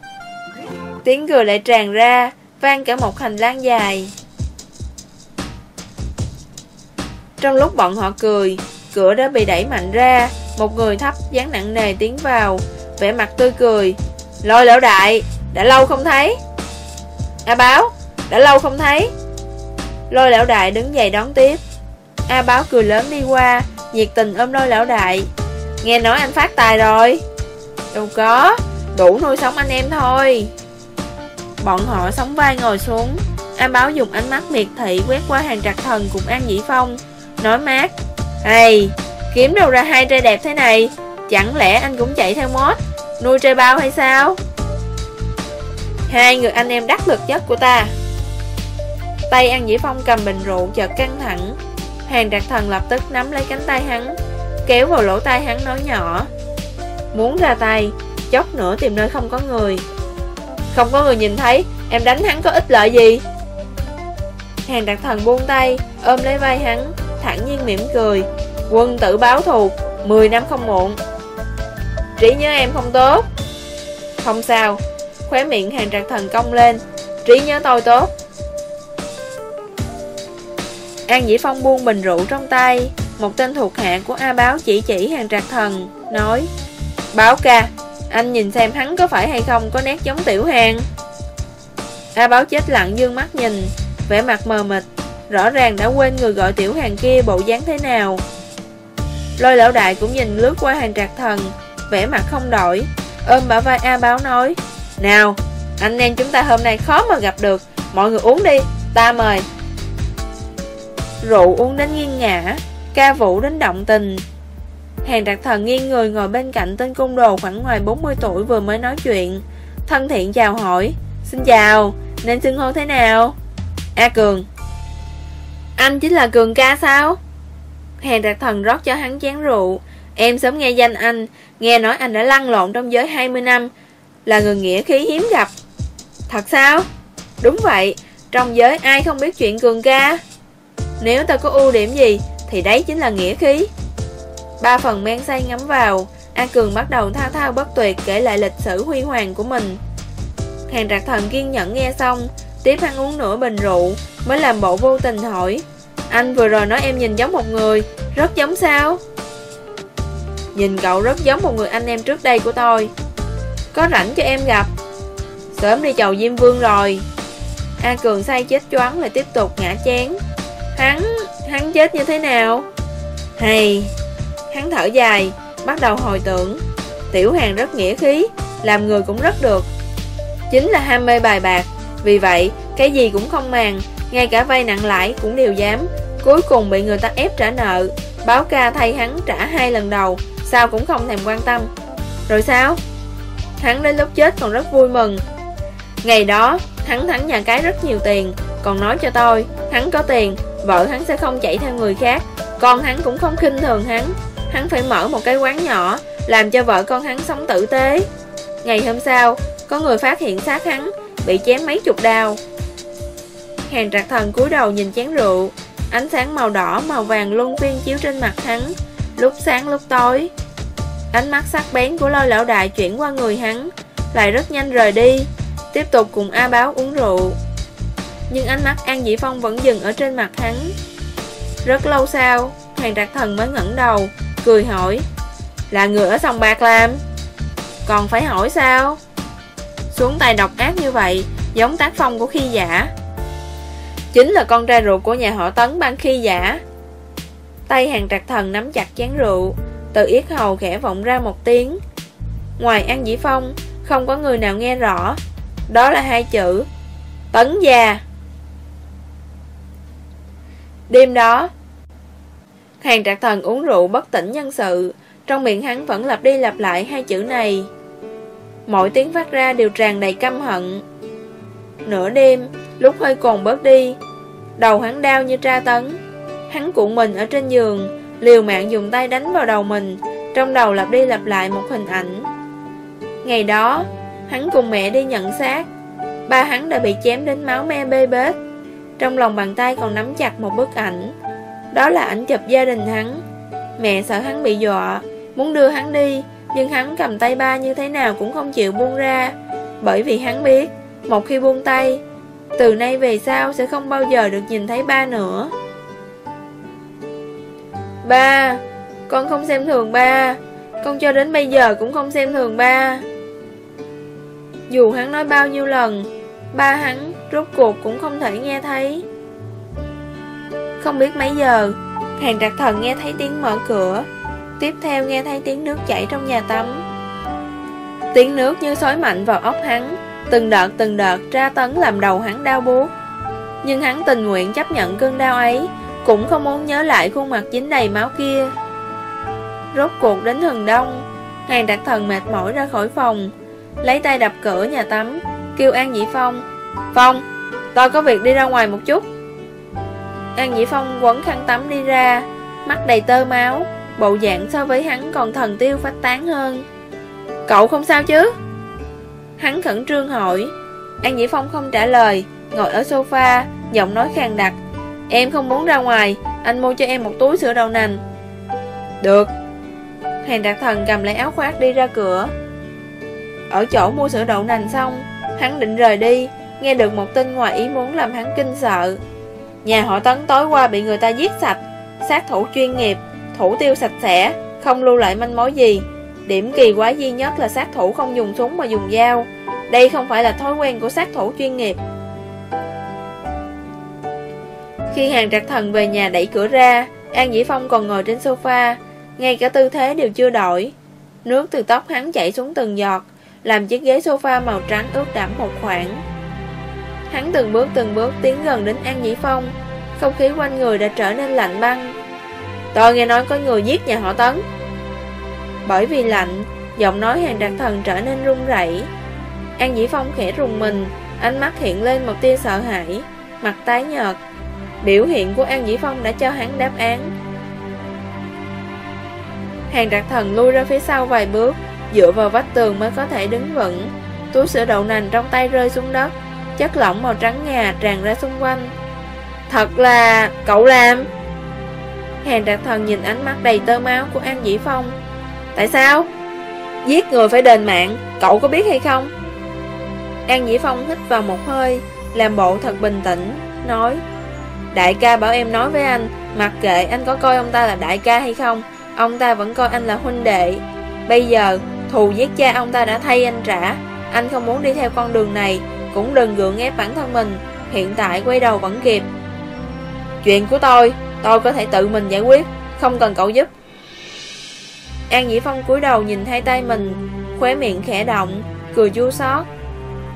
Tiếng cười lại tràn ra, Vang cả một hành lang dài. Trong lúc bọn họ cười, Cửa đã bị đẩy mạnh ra, Một người thấp dáng nặng nề tiến vào, vẻ mặt tươi cười Lôi lão đại, Đã lâu không thấy. A báo, Đã lâu không thấy. Lôi lão đại đứng dậy đón tiếp. A báo cười lớn đi qua, Nhiệt tình ôm lôi lão đại. Nghe nói anh phát tài rồi. Đâu có, Đủ nuôi sống anh em thôi. Bọn họ sống vai ngồi xuống. A báo dùng ánh mắt miệt thị quét qua hàng trạc thần cùng An Dĩ Phong, Nói mát. Hey, Kiếm đâu ra hai trai đẹp thế này, Chẳng lẽ anh cũng chạy theo mốt Nuôi trai bao hay sao? Hai người anh em đắc lực nhất của ta. Tay An Dĩ Phong cầm bình rượu chợt căng thẳng. Hàng đặc thần lập tức nắm lấy cánh tay hắn, Kéo vào lỗ tai hắn nói nhỏ. Muốn ra tay, Chốc nữa tìm nơi không có người. Không có người nhìn thấy, Em đánh hắn có ích lợi gì? Hàng đặc thần buông tay, Ôm lấy vai hắn Thẳng nhiên mỉm cười. Quân tử báo thù 10 năm không muộn. Trí nhớ em không tốt. Không sao. Khóe miệng hàng trạc thần cong lên. Trí nhớ tôi tốt. An Dĩ Phong buông bình rượu trong tay. Một tên thuộc hạ của A Báo chỉ chỉ hàng trạc thần, Nói, Báo ca, Anh nhìn xem hắn có phải hay không có nét giống tiểu hàng A Báo chết lặng dương mắt nhìn, vẻ mặt mờ mịt, Rõ ràng đã quên người gọi tiểu hàng kia bộ dáng thế nào. Lôi lão đại cũng nhìn lướt qua hàng trạc thần vẻ mặt không đổi. Ôm bả vai A báo nói Nào, anh em chúng ta hôm nay khó mà gặp được. Mọi người uống đi, ta mời. Rượu uống đến nghiêng ngã Ca vũ đến động tình. Hàng đặc thần nghiêng người ngồi bên cạnh tên cung đồ khoảng ngoài 40 tuổi vừa mới nói chuyện. Thân thiện chào hỏi Xin chào, nên xưng hô thế nào? A Cường Anh chính là Cường ca sao? Hàng đặc thần rót cho hắn chén rượu. Em sớm nghe danh anh Nghe nói anh đã lăn lộn trong giới 20 năm, Là người nghĩa khí hiếm gặp. Thật sao? Đúng vậy, Trong giới ai không biết chuyện Cường ca? Nếu ta có ưu điểm gì, Thì đấy chính là nghĩa khí. Ba phần men say ngắm vào, A Cường bắt đầu thao thao bất tuyệt kể lại lịch sử huy hoàng của mình. Hàng trạc thần kiên nhẫn nghe xong, Tiếp ăn uống nửa bình rượu, Mới làm bộ vô tình hỏi, Anh vừa rồi nói em nhìn giống một người, Rất giống sao? Nhìn cậu rất giống một người anh em trước đây của tôi. Có rảnh cho em gặp. Sớm đi chầu Diêm Vương rồi. A Cường say chết choáng lại tiếp tục ngã chén Hắn, hắn chết như thế nào? Hay Hắn thở dài Bắt đầu hồi tưởng. Tiểu hàng rất nghĩa khí Làm người cũng rất được. Chính là ham mê bài bạc. Vì vậy cái gì cũng không màng Ngay cả vay nặng lãi cũng đều dám. Cuối cùng bị người ta ép trả nợ. Báo ca thay hắn trả hai lần đầu. Sao cũng không thèm quan tâm. Rồi sao? Hắn đến lúc chết còn rất vui mừng. Ngày đó hắn thắng nhà cái rất nhiều tiền. Còn nói cho tôi Hắn có tiền, Vợ hắn sẽ không chạy theo người khác. Con hắn cũng không khinh thường hắn Hắn phải mở một cái quán nhỏ, Làm cho vợ con hắn sống tử tế. Ngày hôm sau, Có người phát hiện xác hắn Bị chém mấy chục đao Hàng trạc thần cúi đầu nhìn chén rượu. Ánh sáng màu đỏ, màu vàng luân phiên chiếu trên mặt hắn Lúc sáng, lúc tối, Ánh mắt sắc bén của lôi lão đại chuyển qua người hắn, Lại rất nhanh rời đi, Tiếp tục cùng A Báo uống rượu. Nhưng ánh mắt An Dĩ Phong vẫn dừng ở trên mặt hắn. Rất lâu sau hoàng trạc thần mới ngẩng đầu, Cười hỏi, Là người ở sông Bạc làm? Còn phải hỏi sao? Xuống tay độc ác như vậy, Giống tác phong của khi giả. Chính là con trai ruột của nhà họ Tấn ban khi giả. Tay hàng trạc thần nắm chặt chén rượu. Từ yết hầu khẽ vọng ra một tiếng. Ngoài An Dĩ Phong, Không có người nào nghe rõ. Đó là hai chữ, Tấn già Đêm đó, Hàng trạc thần uống rượu bất tỉnh nhân sự. Trong miệng hắn vẫn lặp đi lặp lại hai chữ này. Mỗi tiếng phát ra đều tràn đầy căm hận. Nửa đêm, Lúc hơi còn bớt đi, Đầu hắn đau như tra tấn. Hắn cuộn mình ở trên giường, Liều mạng dùng tay đánh vào đầu mình, Trong đầu lặp đi lặp lại một hình ảnh. Ngày đó, Hắn cùng mẹ đi nhận xác. Ba hắn đã bị chém đến máu me bê bết. Trong lòng bàn tay còn nắm chặt một bức ảnh. Đó là ảnh chụp gia đình hắn. Mẹ sợ hắn bị dọa, Muốn đưa hắn đi, Nhưng hắn cầm tay ba như thế nào cũng không chịu buông ra. Bởi vì hắn biết, Một khi buông tay, Từ nay về sau sẽ không bao giờ được nhìn thấy ba nữa. Ba. Con không xem thường ba. Con cho đến bây giờ cũng không xem thường ba. Dù hắn nói bao nhiêu lần, Ba hắn rốt cuộc cũng không thể nghe thấy. Không biết mấy giờ, Hàng trạc thần nghe thấy tiếng mở cửa. Tiếp theo nghe thấy tiếng nước chảy trong nhà tắm. Tiếng nước như xói mạnh vào óc hắn, Từng đợt từng đợt tra tấn làm đầu hắn đau buốt. Nhưng hắn tình nguyện chấp nhận cơn đau ấy cũng không muốn nhớ lại khuôn mặt dính đầy máu kia. Rốt cuộc đến hừng đông Hàng đặc thần mệt mỏi ra khỏi phòng Lấy tay đập cửa nhà tắm Kêu An Dĩ Phong Phong, tôi có việc đi ra ngoài một chút. An Dĩ Phong quấn khăn tắm đi ra Mắt đầy tơ máu Bộ dạng so với hắn còn thần tiêu phát tán hơn. Cậu không sao chứ? Hắn khẩn trương hỏi. An Dĩ Phong không trả lời Ngồi ở sofa Giọng nói khàn đặc. Em không muốn ra ngoài. Anh mua cho em một túi sữa đậu nành. Được. Hàng đặc thần cầm lấy áo khoác đi ra cửa. Ở chỗ mua sữa đậu nành xong Hắn định rời đi Nghe được một tin ngoài ý muốn làm hắn kinh sợ. Nhà họ Tấn tối qua bị người ta giết sạch Sát thủ chuyên nghiệp Thủ tiêu sạch sẽ Không lưu lại manh mối gì. Điểm kỳ quái duy nhất là sát thủ không dùng súng mà dùng dao. Đây không phải là thói quen của sát thủ chuyên nghiệp khi hàng trạc thần về nhà đẩy cửa ra, An Dĩ Phong còn ngồi trên sofa, ngay cả tư thế đều chưa đổi. Nước từ tóc hắn chảy xuống từng giọt, làm chiếc ghế sofa màu trắng ướt đẫm một khoảng. Hắn từng bước từng bước tiến gần đến An Dĩ Phong, không khí quanh người đã trở nên lạnh băng. Tôi nghe nói có người giết nhà họ Tấn. Bởi vì lạnh, giọng nói hàng đặc thần trở nên run rẩy. An Dĩ Phong khẽ rùng mình, ánh mắt hiện lên một tia sợ hãi, mặt tái nhợt. Biểu hiện của An Dĩ Phong đã cho hắn đáp án. Hàng đặc thần lui ra phía sau vài bước, dựa vào vách tường mới có thể đứng vững. Túi sữa đậu nành trong tay rơi xuống đất, chất lỏng màu trắng ngà tràn ra xung quanh. Thật là... cậu làm... Hàng đặc thần nhìn ánh mắt đầy tơ máu của An Dĩ Phong. Tại sao? Giết người phải đền mạng, cậu có biết hay không? An Dĩ Phong hít vào một hơi, làm bộ thật bình tĩnh, nói Đại ca bảo em nói với anh, mặc kệ anh có coi ông ta là đại ca hay không, ông ta vẫn coi anh là huynh đệ. Bây giờ, thù giết cha ông ta đã thay anh trả, anh không muốn đi theo con đường này, cũng đừng gượng ép bản thân mình, hiện tại quay đầu vẫn kịp. Chuyện của tôi, tôi có thể tự mình giải quyết, không cần cậu giúp. An Dĩ Phong cúi đầu nhìn hai tay mình, khóe miệng khẽ động, cười chua xót.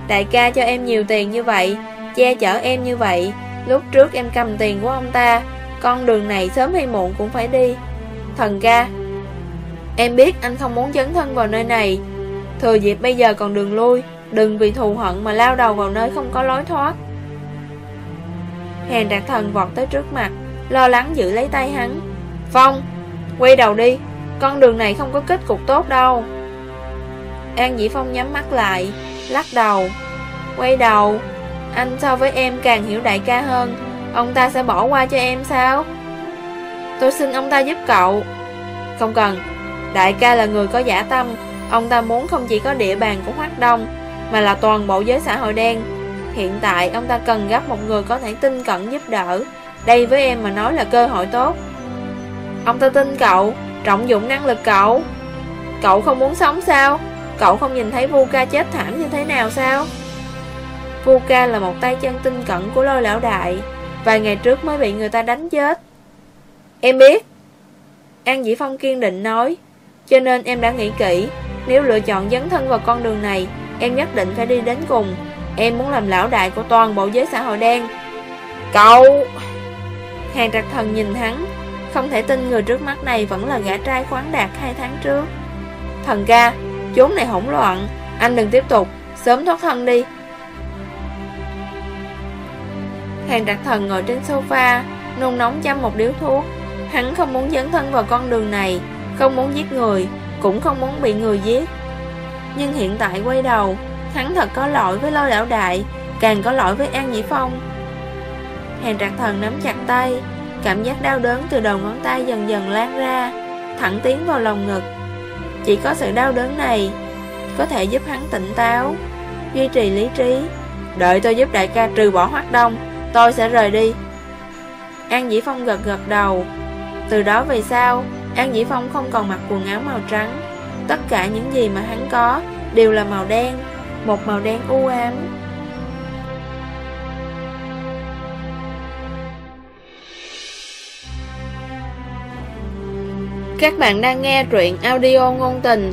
Đại ca cho em nhiều tiền như vậy, che chở em như vậy, lúc trước em cầm tiền của ông ta, con đường này sớm hay muộn cũng phải đi. Thần ca, em biết anh không muốn dấn thân vào nơi này, thừa dịp bây giờ còn đường lui, đừng vì thù hận mà lao đầu vào nơi không có lối thoát. Hèn đạt thần vọt tới trước mặt, lo lắng giữ lấy tay hắn. Phong, quay đầu đi, con đường này không có kết cục tốt đâu. An Dĩ Phong nhắm mắt lại, lắc đầu. Quay đầu, anh so với em càng hiểu đại ca hơn, ông ta sẽ bỏ qua cho em sao? Tôi xin ông ta giúp cậu. Không cần, đại ca là người có giả tâm, ông ta muốn không chỉ có địa bàn của Hoác Đông, mà là toàn bộ giới xã hội đen. Hiện tại ông ta cần gấp một người có thể tin cẩn giúp đỡ, đây với em mà nói là cơ hội tốt. Ông ta tin cậu, trọng dụng năng lực cậu. Cậu không muốn sống sao? Cậu không nhìn thấy Vuka chết thảm như thế nào sao? Vuka là một tay chân tinh cẩn của lôi lão đại, vài ngày trước mới bị người ta đánh chết. Em biết. An Dĩ Phong kiên định nói, cho nên em đã nghĩ kỹ, nếu lựa chọn dấn thân vào con đường này, em nhất định phải đi đến cùng. Em muốn làm lão đại của toàn bộ giới xã hội đen. Cậu... Hàng trạc thần nhìn hắn, không thể tin người trước mắt này vẫn là gã trai khoáng đạt hai tháng trước. Thần ca, chốn này hỗn loạn, anh đừng tiếp tục, sớm thoát thân đi. Hàng đặc thần ngồi trên sofa, nôn nóng chăm một điếu thuốc. Hắn không muốn dấn thân vào con đường này, không muốn giết người, cũng không muốn bị người giết. Nhưng hiện tại quay đầu, hắn thật có lỗi với lôi lão đại, càng có lỗi với An Nhĩ Phong. Hàng trạc thần nắm chặt tay, cảm giác đau đớn từ đầu ngón tay dần dần lan ra, thẳng tiến vào lòng ngực. Chỉ có sự đau đớn này có thể giúp hắn tỉnh táo, duy trì lý trí. Đợi tôi giúp đại ca trừ bỏ hoác đông, tôi sẽ rời đi. An Dĩ Phong gật gật đầu. Từ đó về sau, An Dĩ Phong không còn mặc quần áo màu trắng. Tất cả những gì mà hắn có đều là màu đen, một màu đen u ám. Các bạn đang nghe truyện audio ngôn tình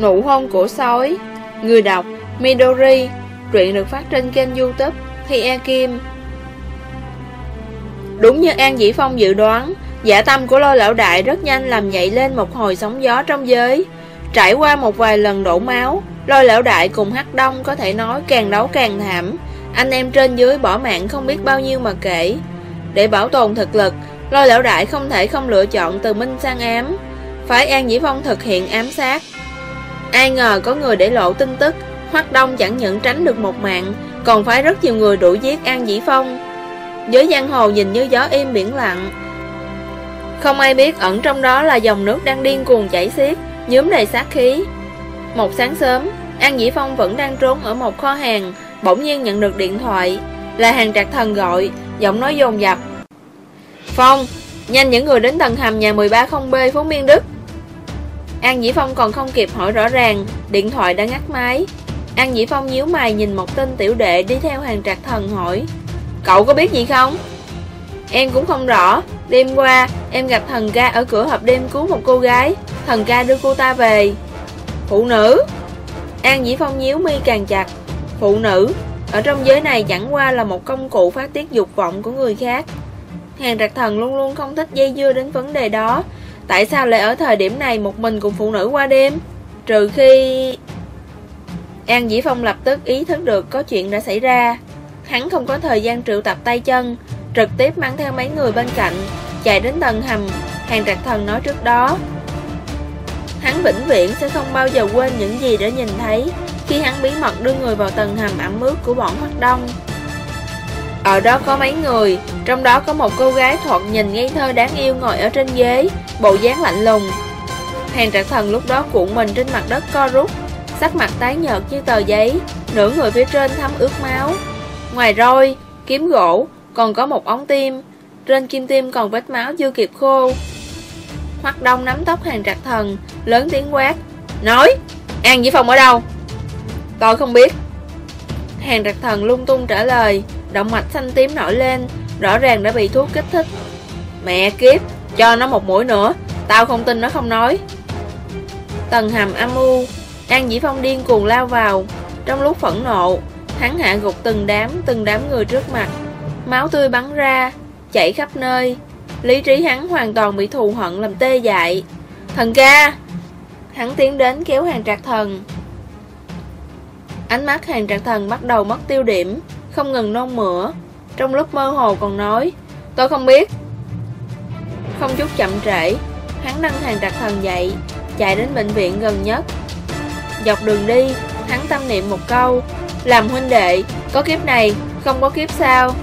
Nụ hôn của sói Người đọc Midori Truyện được phát trên kênh youtube Thi E Kim Đúng như An Dĩ Phong dự đoán Giả tâm của lôi lão đại rất nhanh làm dậy lên một hồi sóng gió trong giới. Trải qua một vài lần đổ máu, Lôi lão đại cùng Hắc Đông có thể nói càng đấu càng thảm. Anh em trên dưới bỏ mạng không biết bao nhiêu mà kể. Để bảo tồn thực lực, Lôi lão đại không thể không lựa chọn từ minh sang ám. Phải An Dĩ Phong thực hiện ám sát. Ai ngờ có người để lộ tin tức Hoắc Đông chẳng những tránh được một mạng, Còn phải rất nhiều người đuổi giết An Dĩ Phong. Giới giang hồ nhìn như gió im biển lặng. Không ai biết ẩn trong đó là dòng nước đang điên cuồng chảy xiết Nhúm đầy sát khí. Một sáng sớm An Dĩ Phong vẫn đang trốn ở một kho hàng Bỗng nhiên nhận được điện thoại. Là hàng trạc thần gọi Giọng nói dồn dập. Phong, nhanh những người đến tầng hầm nhà 130B phố Miên Đức. An Dĩ Phong còn không kịp hỏi rõ ràng Điện thoại đã ngắt máy. An Dĩ Phong nhíu mày nhìn một tên tiểu đệ đi theo hàng trạc thần hỏi. Cậu có biết gì không? Em cũng không rõ. Đêm qua, em gặp thần ca ở cửa hộp đêm cứu một cô gái. Thần ca đưa cô ta về. Phụ nữ. An Dĩ Phong nhíu mi càng chặt. Phụ nữ. Ở trong giới này chẳng qua là một công cụ phát tiết dục vọng của người khác. Hàng trạc thần luôn luôn không thích dây dưa đến vấn đề đó. Tại sao lại ở thời điểm này một mình cùng phụ nữ qua đêm? Trừ khi... An Dĩ Phong lập tức ý thức được có chuyện đã xảy ra. Hắn không có thời gian triệu tập tay chân, Trực tiếp mang theo mấy người bên cạnh, Chạy đến tầng hầm, Hàng trạc thần nói trước đó. Hắn vĩnh viễn sẽ không bao giờ quên những gì đã nhìn thấy Khi hắn bí mật đưa người vào tầng hầm ẩm ướt của bọn Hoắc Đông. Ở đó có mấy người, Trong đó có một cô gái thoạt nhìn ngây thơ đáng yêu ngồi ở trên ghế, Bộ dáng lạnh lùng. Hàng trạc thần lúc đó cuộn mình trên mặt đất co rút, Sắc mặt tái nhợt như tờ giấy, Nửa người phía trên thấm ướt máu. Ngoài roi, kiếm gỗ Còn có một ống tim. Trên kim tim còn vết máu chưa kịp khô. Hoắc Đông nắm tóc hàng trạc thần Lớn tiếng quát. Nói An Dĩ Phong ở đâu? Tôi không biết. Hàng trạc thần lung tung trả lời Động mạch xanh tím nổi lên Rõ ràng đã bị thuốc kích thích. Mẹ kiếp Cho nó một mũi nữa Tao không tin nó không nói. Tầng hầm âm u An Dĩ Phong điên cuồng lao vào. Trong lúc phẫn nộ Hắn hạ gục từng đám Từng đám người trước mặt. Máu tươi bắn ra, Chảy khắp nơi. Lý trí hắn hoàn toàn bị thù hận làm tê dại. Thần ca! Hắn tiến đến kéo hàng trạc thần. Ánh mắt hàng trạc thần bắt đầu mất tiêu điểm, Không ngừng nôn mửa. Trong lúc mơ hồ còn nói, Tôi không biết. Không chút chậm trễ, Hắn nâng hàng trạc thần dậy, Chạy đến bệnh viện gần nhất. Dọc đường đi, Hắn tâm niệm một câu làm huynh đệ, Có kiếp này, Không có kiếp sau.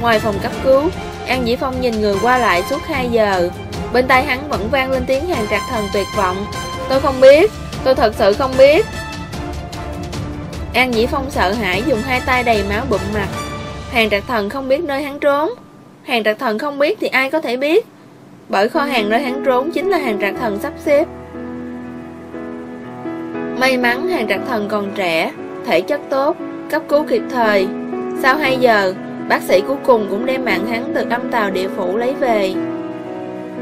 Ngoài phòng cấp cứu, An Dĩ Phong nhìn người qua lại suốt 2 giờ. Bên tai hắn vẫn vang lên tiếng hàng trạc thần tuyệt vọng. Tôi không biết, Tôi thật sự không biết. An Dĩ Phong sợ hãi dùng hai tay đầy máu bụm mặt. Hàng trạc thần không biết nơi hắn trốn. Hàng trạc thần không biết thì ai có thể biết? Bởi kho hàng nơi hắn trốn chính là hàng trạc thần sắp xếp. May mắn hàng trạc thần còn trẻ. Thể chất tốt, Cấp cứu kịp thời. Sau 2 giờ, Bác sĩ cuối cùng cũng đem mạng hắn từ âm tàu địa phủ lấy về.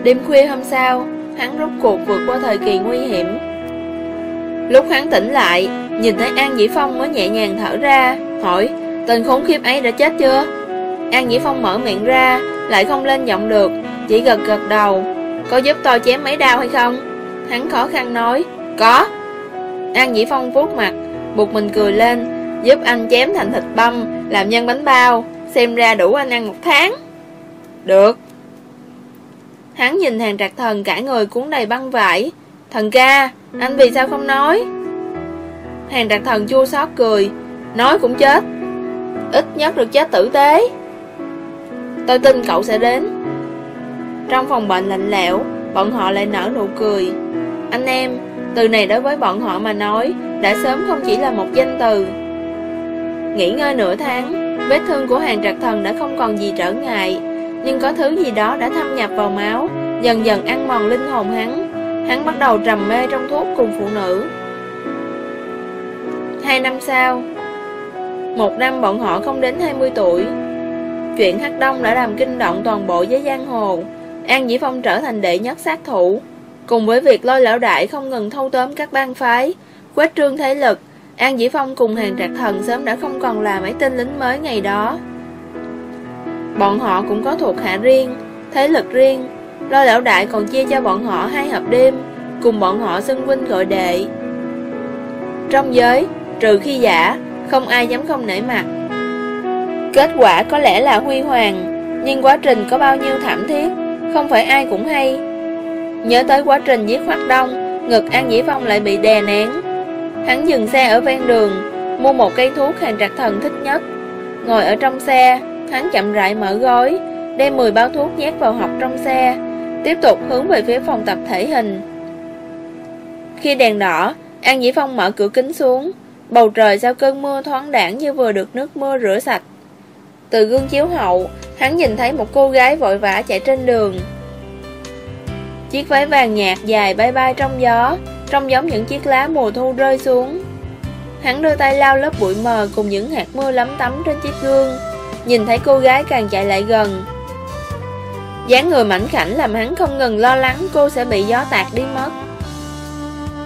Đêm khuya hôm sau, Hắn rốt cuộc vượt qua thời kỳ nguy hiểm. Lúc hắn tỉnh lại, Nhìn thấy An Dĩ Phong mới nhẹ nhàng thở ra, Hỏi, Tên khốn khiếp ấy đã chết chưa? An Dĩ Phong mở miệng ra, Lại không lên giọng được, Chỉ gật gật đầu, Có giúp tôi chém mấy đau hay không? Hắn khó khăn nói, Có. An Dĩ Phong vuốt mặt bụt mình cười lên, Giúp anh chém thành thịt băm, Làm nhân bánh bao, Xem ra đủ anh ăn một tháng. Được. Hắn nhìn hàng trạc thần cả người cuốn đầy băng vải. Thần ca, Anh vì sao không nói? Hàng trạc thần chua xót cười. Nói cũng chết. Ít nhất được chết tử tế. Tôi tin cậu sẽ đến. Trong phòng bệnh lạnh lẽo, Bọn họ lại nở nụ cười. Anh em từ này đối với bọn họ mà nói, Đã sớm không chỉ là một danh từ. Nghỉ ngơi nửa tháng, Vết thương của hàng trạc thần đã không còn gì trở ngại. Nhưng có thứ gì đó đã thâm nhập vào máu, Dần dần ăn mòn linh hồn hắn. Hắn bắt đầu trầm mê trong thuốc cùng phụ nữ. Hai năm sau, Một năm bọn họ không đến 20 tuổi. Chuyện Hắc Đông đã làm kinh động toàn bộ giới giang hồ. An Dĩ Phong trở thành đệ nhất sát thủ. Cùng với việc lôi lão đại không ngừng thâu tóm các bang phái Quét trương thế lực An Dĩ Phong cùng hàng trạc thần sớm đã không còn là mấy tên lính mới ngày đó. Bọn họ cũng có thuộc hạ riêng, thế lực riêng lôi lão đại còn chia cho bọn họ hai hợp đêm Cùng bọn họ xưng vinh gọi đệ. Trong giới, trừ khi giả, không ai dám không nể mặt. Kết quả có lẽ là huy hoàng Nhưng quá trình có bao nhiêu thảm thiết Không phải ai cũng hay. Nhớ tới quá trình giết Hoắc Đông, Ngực An Dĩ Phong lại bị đè nén. Hắn dừng xe ở ven đường, Mua một cây thuốc hàng trạc thần thích nhất. Ngồi ở trong xe, Hắn chậm rãi mở gói, Đem 10 bao thuốc nhét vào hộp trong xe, Tiếp tục hướng về phía phòng tập thể hình. Khi đèn đỏ, An Dĩ Phong mở cửa kính xuống. Bầu trời sau cơn mưa thoáng đãng như vừa được nước mưa rửa sạch. Từ gương chiếu hậu, Hắn nhìn thấy một cô gái vội vã chạy trên đường. Chiếc váy vàng nhạt dài bay bay trong gió, Trông giống những chiếc lá mùa thu rơi xuống. Hắn đưa tay lau lớp bụi mờ cùng những hạt mưa lấm tấm trên chiếc gương, Nhìn thấy cô gái càng chạy lại gần. Dáng người mảnh khảnh làm hắn không ngừng lo lắng cô sẽ bị gió tạt đi mất.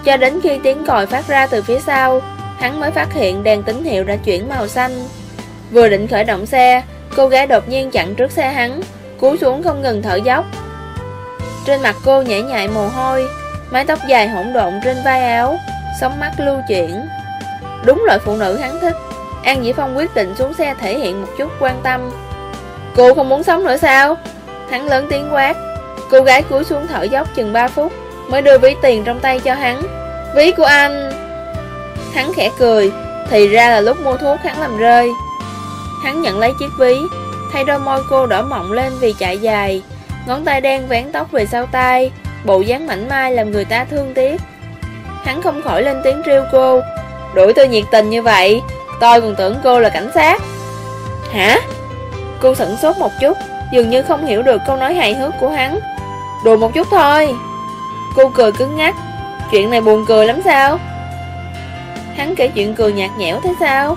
Cho đến khi tiếng còi phát ra từ phía sau, Hắn mới phát hiện đèn tín hiệu đã chuyển màu xanh. Vừa định khởi động xe, Cô gái đột nhiên chặn trước xe hắn, Cúi xuống không ngừng thở dốc. Trên mặt cô nhảy nhại mồ hôi, Mái tóc dài hỗn độn trên vai áo sống mắt lưu chuyển. Đúng loại phụ nữ hắn thích, An Dĩ Phong quyết định xuống xe thể hiện một chút quan tâm. Cô không muốn sống nữa sao? Hắn lớn tiếng quát. Cô gái cúi xuống thở dốc chừng 3 phút, Mới đưa ví tiền trong tay cho hắn. Ví của anh. Hắn khẽ cười, Thì ra là lúc mua thuốc hắn làm rơi. Hắn nhận lấy chiếc ví, Thay đôi môi cô đỏ mọng lên vì chạy dài. Ngón tay đen vén tóc về sau tay Bộ dáng mảnh mai làm người ta thương tiếc. Hắn không khỏi lên tiếng riêu cô, Đuổi tôi nhiệt tình như vậy, Tôi còn tưởng cô là cảnh sát. Hả? Cô sửng sốt một chút, Dường như không hiểu được câu nói hài hước của hắn. Đùa một chút thôi. Cô cười cứng ngắc, Chuyện này buồn cười lắm sao? Hắn kể chuyện cười nhạt nhẽo thế sao?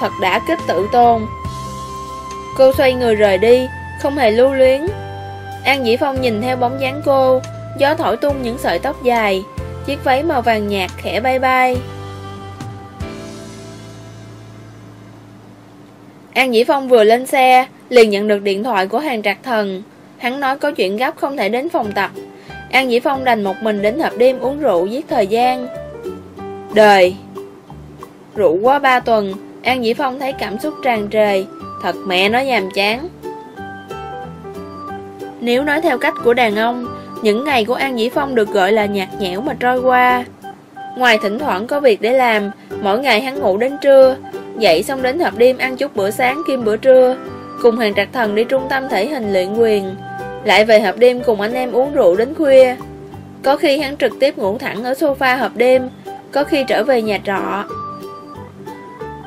Thật đã kích tự tôn. Cô xoay người rời đi, Không hề lưu luyến. An Dĩ Phong nhìn theo bóng dáng cô, Gió thổi tung những sợi tóc dài, Chiếc váy màu vàng nhạt khẽ bay bay. An Dĩ Phong vừa lên xe, liền nhận được điện thoại của hàng trạc thần. Hắn nói có chuyện gấp không thể đến phòng tập. An Dĩ Phong đành một mình đến hộp đêm uống rượu giết thời gian. Đời. Rượu quá ba tuần, An Dĩ Phong thấy cảm xúc tràn trề. Thật mẹ nó nhàm chán. Nếu nói theo cách của đàn ông, Những ngày của An Dĩ Phong được gọi là nhạt nhẽo mà trôi qua. Ngoài thỉnh thoảng có việc để làm, Mỗi ngày hắn ngủ đến trưa. Dậy xong đến hộp đêm ăn chút bữa sáng kim bữa trưa, Cùng hàng trạc thần đi trung tâm thể hình luyện quyền. Lại về hộp đêm cùng anh em uống rượu đến khuya. Có khi hắn trực tiếp ngủ thẳng ở sofa hộp đêm, Có khi trở về nhà trọ.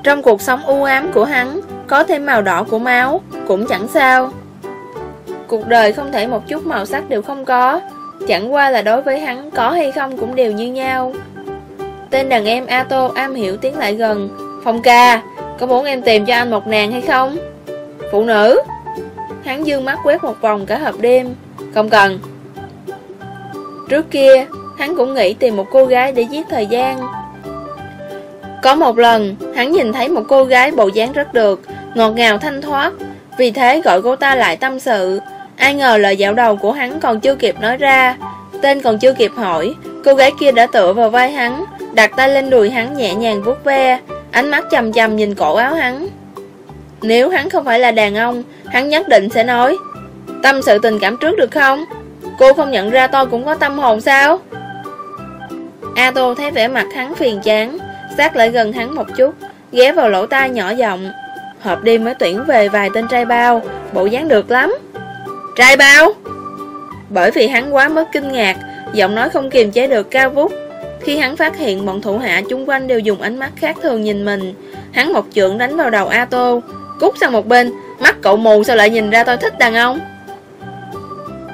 Trong cuộc sống u ám của hắn, Có thêm màu đỏ của máu, Cũng chẳng sao. Cuộc đời không thể một chút màu sắc đều không có. Chẳng qua là đối với hắn Có hay không cũng đều như nhau. Tên đàn em Ato am hiểu tiến lại gần. Phong ca, Có muốn em tìm cho anh một nàng hay không? Phụ nữ. Hắn dương mắt quét một vòng cả hộp đêm. Không cần. Trước kia, Hắn cũng nghĩ tìm một cô gái để giết thời gian. Có một lần, Hắn nhìn thấy một cô gái bộ dáng rất được, Ngọt ngào, thanh thoát. Vì thế gọi cô ta lại tâm sự. Ai ngờ lời dạo đầu của hắn còn chưa kịp nói ra. Tên còn chưa kịp hỏi, Cô gái kia đã tựa vào vai hắn, Đặt tay lên đùi hắn nhẹ nhàng vuốt ve, Ánh mắt chầm chầm nhìn cổ áo hắn. Nếu hắn không phải là đàn ông, Hắn nhất định sẽ nói, Tâm sự tình cảm trước được không? Cô không nhận ra tôi cũng có tâm hồn sao? A Tô thấy vẻ mặt hắn phiền chán, Sát lại gần hắn một chút, Ghé vào lỗ tai nhỏ giọng, Hợp đêm mới tuyển về vài tên trai bao, Bộ dáng được lắm. Trai bao. Bởi vì hắn quá mất kinh ngạc, Giọng nói không kiềm chế được cao vút. Khi hắn phát hiện bọn thủ hạ chung quanh đều dùng ánh mắt khác thường nhìn mình, Hắn một trượng đánh vào đầu A Tô. Cút sang một bên, Mắt cậu mù sao lại nhìn ra tôi thích đàn ông?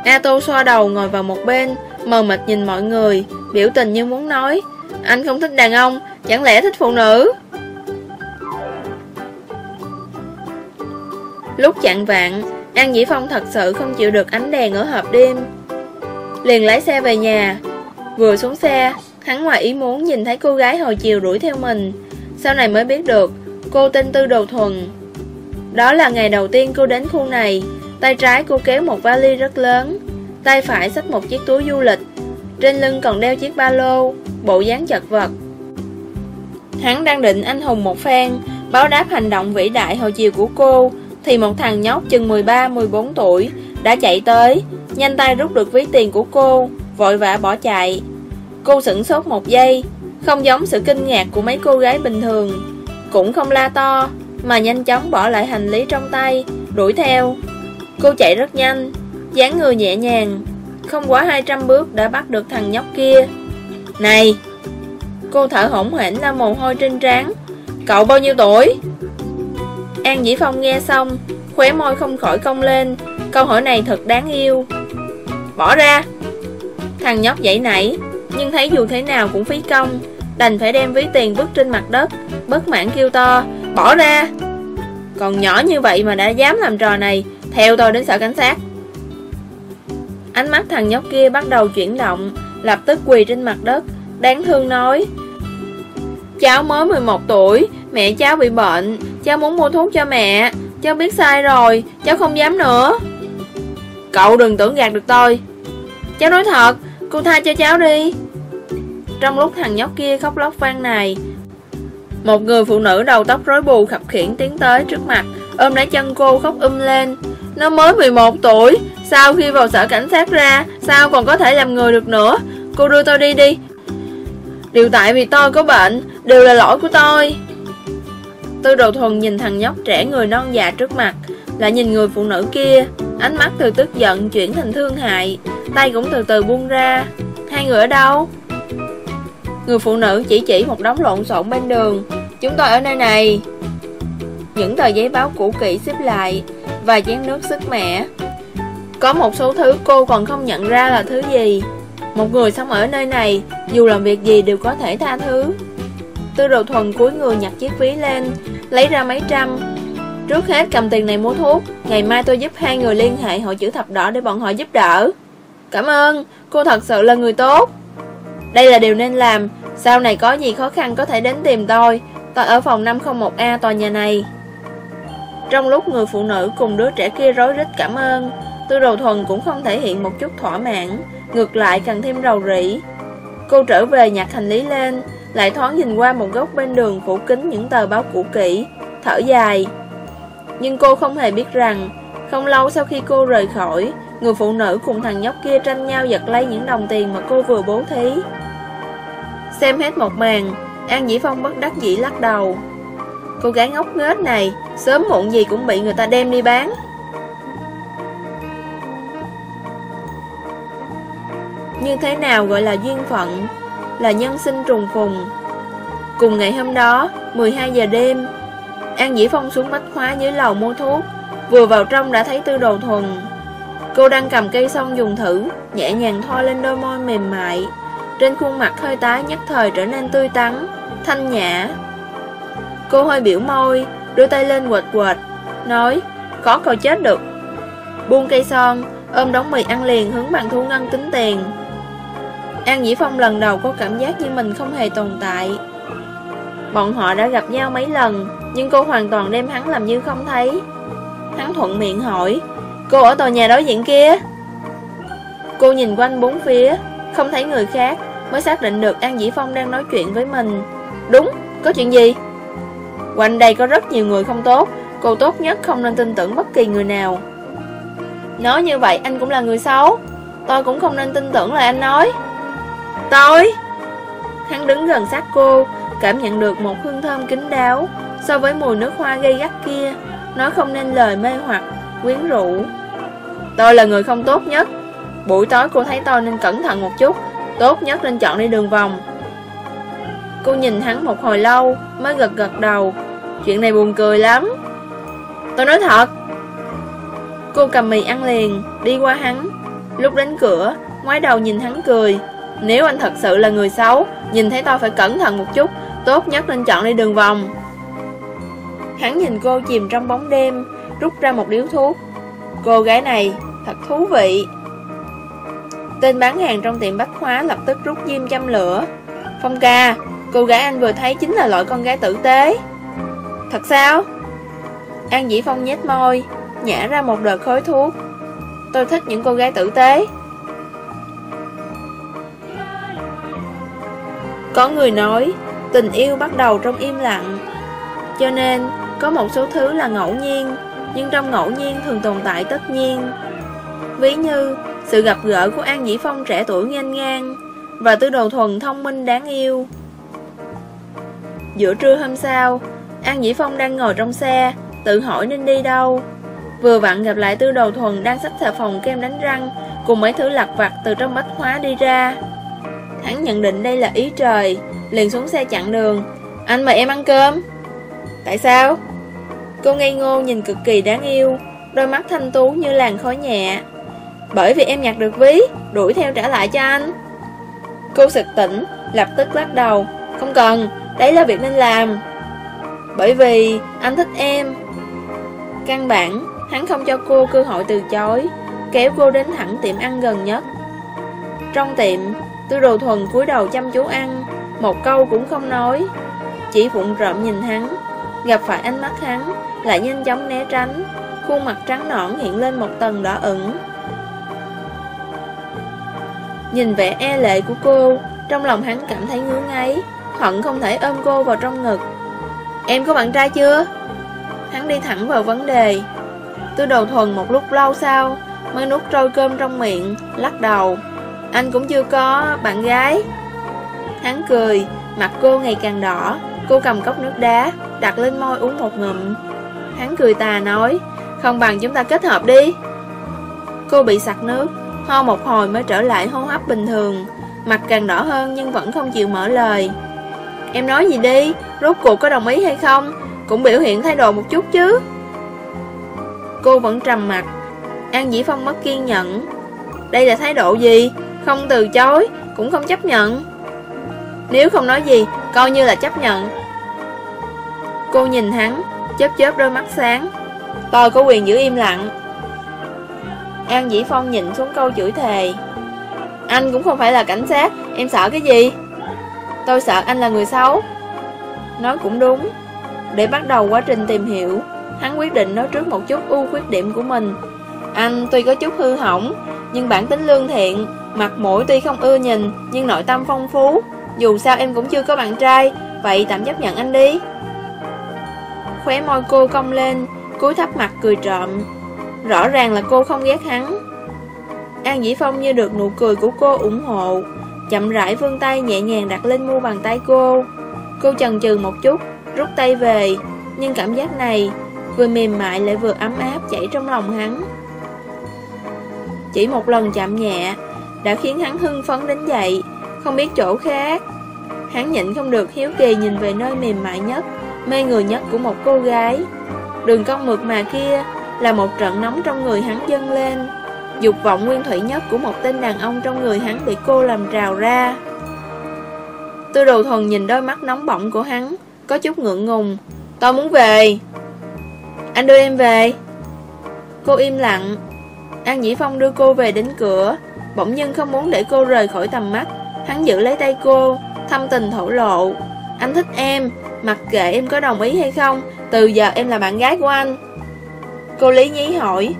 A Tô xoa đầu ngồi vào một bên, Mờ mịt nhìn mọi người, Biểu tình như muốn nói, Anh không thích đàn ông, Chẳng lẽ thích phụ nữ? Lúc chặn vạn An Dĩ Phong thật sự không chịu được ánh đèn ở hộp đêm. Liền lái xe về nhà. Vừa xuống xe, Hắn ngoài ý muốn nhìn thấy cô gái hồi chiều đuổi theo mình. Sau này mới biết được, Cô tên Tư Đồ Thuần. Đó là ngày đầu tiên cô đến khu này. Tay trái cô kéo một vali rất lớn. Tay phải xách một chiếc túi du lịch. Trên lưng còn đeo chiếc ba lô, Bộ dáng chật vật. Hắn đang định anh hùng một phen, Báo đáp hành động vĩ đại hồi chiều của cô thì một thằng nhóc chừng 13-14 tuổi Đã chạy tới Nhanh tay rút được ví tiền của cô Vội vã bỏ chạy Cô sửng sốt một giây Không giống sự kinh ngạc của mấy cô gái bình thường Cũng không la to mà nhanh chóng bỏ lại hành lý trong tay, đuổi theo. Cô chạy rất nhanh, dáng người nhẹ nhàng, không quá 200 bước đã bắt được thằng nhóc kia. Này! Cô thở hổn hển ra mồ hôi trên trán. Cậu bao nhiêu tuổi? An Dĩ Phong nghe xong, khóe môi không khỏi cong lên. Câu hỏi này thật đáng yêu. Bỏ ra! Thằng nhóc dậy nảy, nhưng thấy dù thế nào cũng phí công, đành phải đem ví tiền vứt trên mặt đất, bất mãn kêu to. Bỏ ra Còn nhỏ như vậy mà đã dám làm trò này Theo tôi đến sở cảnh sát Ánh mắt thằng nhóc kia bắt đầu chuyển động Lập tức quỳ trên mặt đất Đáng thương nói Cháu mới 11 tuổi Mẹ cháu bị bệnh Cháu muốn mua thuốc cho mẹ. Cháu biết sai rồi, Cháu không dám nữa. Cậu đừng tưởng gạt được tôi. Cháu nói thật, Cô tha cho cháu đi. Trong lúc thằng nhóc kia khóc lóc vang này, Một người phụ nữ đầu tóc rối bù khập khiển tiến tới trước mặt, Ôm lấy chân cô khóc um lên. Nó mới 11 tuổi, Sau khi vào sở cảnh sát ra, Sao còn có thể làm người được nữa? Cô đưa tôi đi đi. Điều tại vì tôi có bệnh, Đều là lỗi của tôi. Tư đồ thuần nhìn thằng nhóc trẻ người non già trước mặt, Lại nhìn người phụ nữ kia. Ánh mắt từ tức giận chuyển thành thương hại, Tay cũng từ từ buông ra. Hai người ở đâu? Người phụ nữ chỉ chỉ một đống lộn xộn bên đường. Chúng tôi ở nơi này. Những tờ giấy báo cũ kỹ xếp lại Và chén nước sức mẻ. Có một số thứ cô còn không nhận ra là thứ gì. Một người sống ở nơi này, Dù làm việc gì đều có thể tha thứ. Tư đồ thuần cuối người nhặt chiếc ví lên Lấy ra mấy trăm. Trước hết cầm tiền này mua thuốc Ngày mai tôi giúp hai người liên hệ hội chữ thập đỏ để bọn họ giúp đỡ. Cảm ơn, cô thật sự là người tốt. Đây là điều nên làm Sau này có gì khó khăn có thể đến tìm tôi. Tôi ở phòng 501A tòa nhà này. Trong lúc người phụ nữ cùng đứa trẻ kia rối rít cảm ơn Tư đồ thuần cũng không thể hiện một chút thỏa mãn Ngược lại càng thêm rầu rĩ. Cô trở về nhặt hành lý lên Lại thoáng nhìn qua một góc bên đường phủ kính những tờ báo cũ kỹ, Thở dài. Nhưng cô không hề biết rằng, Không lâu sau khi cô rời khỏi, Người phụ nữ cùng thằng nhóc kia tranh nhau giật lấy những đồng tiền mà cô vừa bố thí. Xem hết một màn, An Dĩ Phong bất đắc dĩ lắc đầu. Cô gái ngốc nghếch này, Sớm muộn gì cũng bị người ta đem đi bán. Như thế nào gọi là duyên phận, Là nhân sinh trùng phùng. Cùng ngày hôm đó 12 giờ đêm, An Dĩ Phong xuống bách khóa dưới lầu mua thuốc, Vừa vào trong đã thấy tư đồ thuần. Cô đang cầm cây son dùng thử, Nhẹ nhàng thoa lên đôi môi mềm mại, Trên khuôn mặt hơi tái nhất thời trở nên tươi tắn, Thanh nhã. Cô hơi biểu môi, Đưa tay lên quệt quệt, Nói, Khó cầu chết được. Buông cây son, Ôm đóng mì ăn liền hướng bằng thu ngân tính tiền. An Dĩ Phong lần đầu có cảm giác như mình không hề tồn tại. Bọn họ đã gặp nhau mấy lần Nhưng cô hoàn toàn đem hắn làm như không thấy. Hắn thuận miệng hỏi Cô ở tòa nhà đối diện kia? Cô nhìn quanh bốn phía Không thấy người khác Mới xác định được An Dĩ Phong đang nói chuyện với mình. Đúng, có chuyện gì? Quanh đây có rất nhiều người không tốt Cô tốt nhất không nên tin tưởng bất kỳ người nào. Nói như vậy anh cũng là người xấu Tôi cũng không nên tin tưởng lời anh nói. Tôi Hắn đứng gần sát cô, Cảm nhận được một hương thơm kín đáo So với mùi nước hoa gây gắt kia. Nói không nên lời mê hoặc, Quyến rũ. Tôi là người không tốt nhất. Buổi tối cô thấy tôi nên cẩn thận một chút, Tốt nhất nên chọn đi đường vòng. Cô nhìn hắn một hồi lâu, Mới gật gật đầu. Chuyện này buồn cười lắm. Tôi nói thật. Cô cầm mì ăn liền, Đi qua hắn. Lúc đến cửa, Ngoái đầu nhìn hắn cười. Nếu anh thật sự là người xấu, Nhìn thấy tôi phải cẩn thận một chút, Tốt nhất nên chọn đi đường vòng. Hắn nhìn cô chìm trong bóng đêm, Rút ra một điếu thuốc. Cô gái này thật thú vị. Tên bán hàng trong tiệm bách hóa lập tức rút diêm châm lửa. Phong ca, Cô gái anh vừa thấy chính là loại con gái tử tế. Thật sao? An Dĩ Phong nhét môi, Nhả ra một đợt khói thuốc. Tôi thích những cô gái tử tế. Có người nói, Tình yêu bắt đầu trong im lặng. Cho nên, Có một số thứ là ngẫu nhiên, Nhưng trong ngẫu nhiên thường tồn tại tất nhiên. Ví như, Sự gặp gỡ của An Dĩ Phong trẻ tuổi nghênh ngang Và tư đồ thuần thông minh đáng yêu. Giữa trưa hôm sau, An Dĩ Phong đang ngồi trong xe, Tự hỏi nên đi đâu. Vừa vặn gặp lại tư đồ thuần đang xách xà phòng kem đánh răng Cùng mấy thứ lặt vặt từ trong bách hóa đi ra. Hắn nhận định đây là ý trời Liền xuống xe chặn đường. Anh mời em ăn cơm. Tại sao? Cô ngây ngô nhìn cực kỳ đáng yêu Đôi mắt thanh tú như làn khói nhẹ. Bởi vì em nhặt được ví Đuổi theo trả lại cho anh. Cô sực tỉnh Lập tức lắc đầu. Không cần Đấy là việc nên làm. Bởi vì anh thích em. Căn bản, hắn không cho cô cơ hội từ chối, kéo cô đến thẳng tiệm ăn gần nhất. Trong tiệm, tư đồ thuần cúi đầu chăm chú ăn, một câu cũng không nói, chỉ vụng rộm nhìn hắn, gặp phải ánh mắt hắn, lại nhanh chóng né tránh, khuôn mặt trắng nõn hiện lên một tầng đỏ ửng. Nhìn vẻ e lệ của cô, trong lòng hắn cảm thấy ngứa ngáy, hận không thể ôm cô vào trong ngực. Em có bạn trai chưa? Hắn đi thẳng vào vấn đề. Tư đầu thuần một lúc lâu sau, mới nuốt trôi cơm trong miệng, lắc đầu. Anh cũng chưa có bạn gái. Hắn cười, mặt cô ngày càng đỏ, cô cầm cốc nước đá, đặt lên môi uống một ngụm. Hắn cười tà nói, không bằng chúng ta kết hợp đi. Cô bị sặc nước, ho một hồi mới trở lại hô hấp bình thường, mặt càng đỏ hơn nhưng vẫn không chịu mở lời. Em nói gì đi, rốt cuộc có đồng ý hay không, cũng biểu hiện thái độ một chút chứ. Cô vẫn trầm mặt, An Dĩ Phong mất kiên nhẫn. Đây là thái độ gì? Không từ chối, cũng không chấp nhận. Nếu không nói gì, coi như là chấp nhận. Cô nhìn hắn, chớp chớp đôi mắt sáng. Tôi có quyền giữ im lặng. An Dĩ Phong nhìn xuống câu chửi thề. Anh cũng không phải là cảnh sát, em sợ cái gì? Tôi sợ anh là người xấu. Nói cũng đúng. Để bắt đầu quá trình tìm hiểu, hắn quyết định nói trước một chút ưu khuyết điểm của mình. Anh tuy có chút hư hỏng, nhưng bản tính lương thiện, mặt mũi tuy không ưa nhìn, nhưng nội tâm phong phú. Dù sao em cũng chưa có bạn trai, vậy tạm chấp nhận anh đi. Khóe môi cô cong lên, cúi thấp mặt cười trộm. Rõ ràng là cô không ghét hắn. An Dĩ Phong như được nụ cười của cô ủng hộ, chậm rãi vươn tay nhẹ nhàng đặt lên mu bàn tay cô. Cô chần chừ một chút, rút tay về, nhưng cảm giác này vừa mềm mại lại vừa ấm áp chảy trong lòng hắn. Chỉ một lần chạm nhẹ đã khiến hắn hưng phấn đến dậy, không biết chỗ khác. Hắn nhịn không được hiếu kỳ nhìn về nơi mềm mại nhất, mê người nhất của một cô gái. Đường cong mượt mà kia là một trận nóng trong người hắn dâng lên. Dục vọng nguyên thủy nhất của một tên đàn ông trong người hắn bị cô làm trào ra. Tư đồ thuần nhìn đôi mắt nóng bỏng của hắn, có chút ngượng ngùng. Tôi muốn về. Anh đưa em về. Cô im lặng. An Dĩ Phong đưa cô về đến cửa, bỗng dưng không muốn để cô rời khỏi tầm mắt. Hắn giữ lấy tay cô, thâm tình thổ lộ. Anh thích em, mặc kệ em có đồng ý hay không, từ giờ em là bạn gái của anh. Cô Lý Nhí hỏi,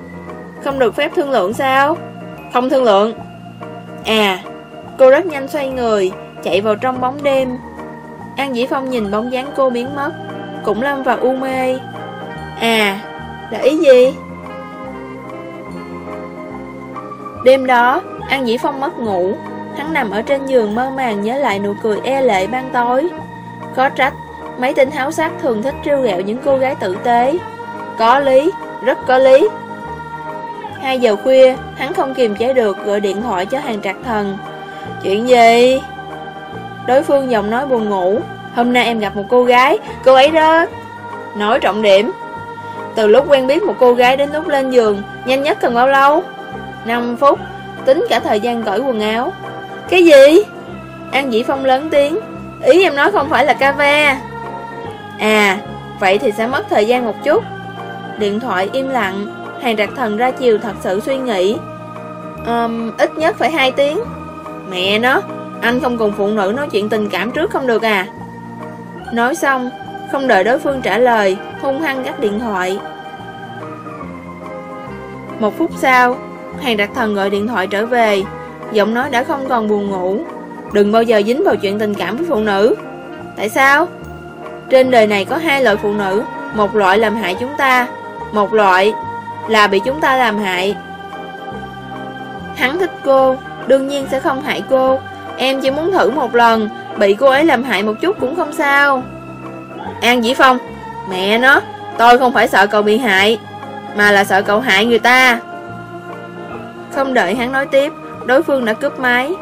không được phép thương lượng sao? Không thương lượng. À, cô rất nhanh xoay người, chạy vào trong bóng đêm. An Dĩ Phong nhìn bóng dáng cô biến mất, cũng lâm vào u mê. À, là ý gì? Đêm đó, An Dĩ Phong mất ngủ, hắn nằm ở trên giường mơ màng nhớ lại nụ cười e lệ ban tối. Có trách, mấy tên háo sắc thường thích trêu ghẹo những cô gái tử tế. Có lý, rất có lý. 2 giờ khuya, hắn không kiềm chế được gọi điện thoại cho hàng trạc thần. Chuyện gì? Đối phương giọng nói buồn ngủ. Hôm nay em gặp một cô gái, cô ấy đó. Nói trọng điểm. Từ lúc quen biết một cô gái đến lúc lên giường, nhanh nhất cần bao lâu? 5 phút, tính cả thời gian cởi quần áo. Cái gì? An Dĩ Phong lớn tiếng. Ý em nói không phải là ca ve. À, vậy thì sẽ mất thời gian một chút. Điện thoại im lặng, Hàng rạc thần ra chiều thật sự suy nghĩ um, Ít nhất phải 2 tiếng Mẹ nó Anh không cùng phụ nữ nói chuyện tình cảm trước không được à Nói xong Không đợi đối phương trả lời Hung hăng gắt điện thoại Một phút sau Hàng Đặc thần gọi điện thoại trở về Giọng nói đã không còn buồn ngủ Đừng bao giờ dính vào chuyện tình cảm với phụ nữ Tại sao? Trên đời này có hai loại phụ nữ Một loại làm hại chúng ta Một loại là bị chúng ta làm hại. Hắn thích cô, đương nhiên sẽ không hại cô. Em chỉ muốn thử một lần, bị cô ấy làm hại một chút cũng không sao. An Dĩ Phong, mẹ nó, tôi không phải sợ cậu bị hại, mà là sợ cậu hại người ta. Không đợi hắn nói tiếp, đối phương đã cướp máy.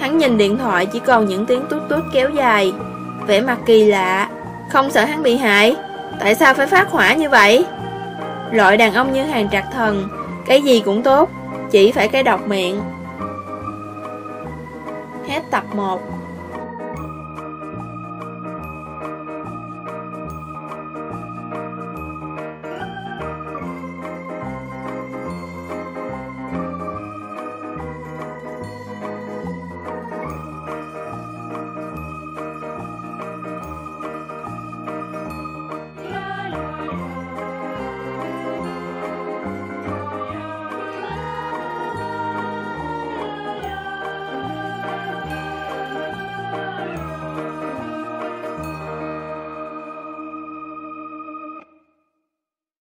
Hắn nhìn điện thoại chỉ còn những tiếng tút tút kéo dài, vẻ mặt kỳ lạ, không sợ hắn bị hại. Tại sao phải phát hỏa như vậy? Loại đàn ông như hàng trạc thần Cái gì cũng tốt Chỉ phải cái độc miệng Hết tập 1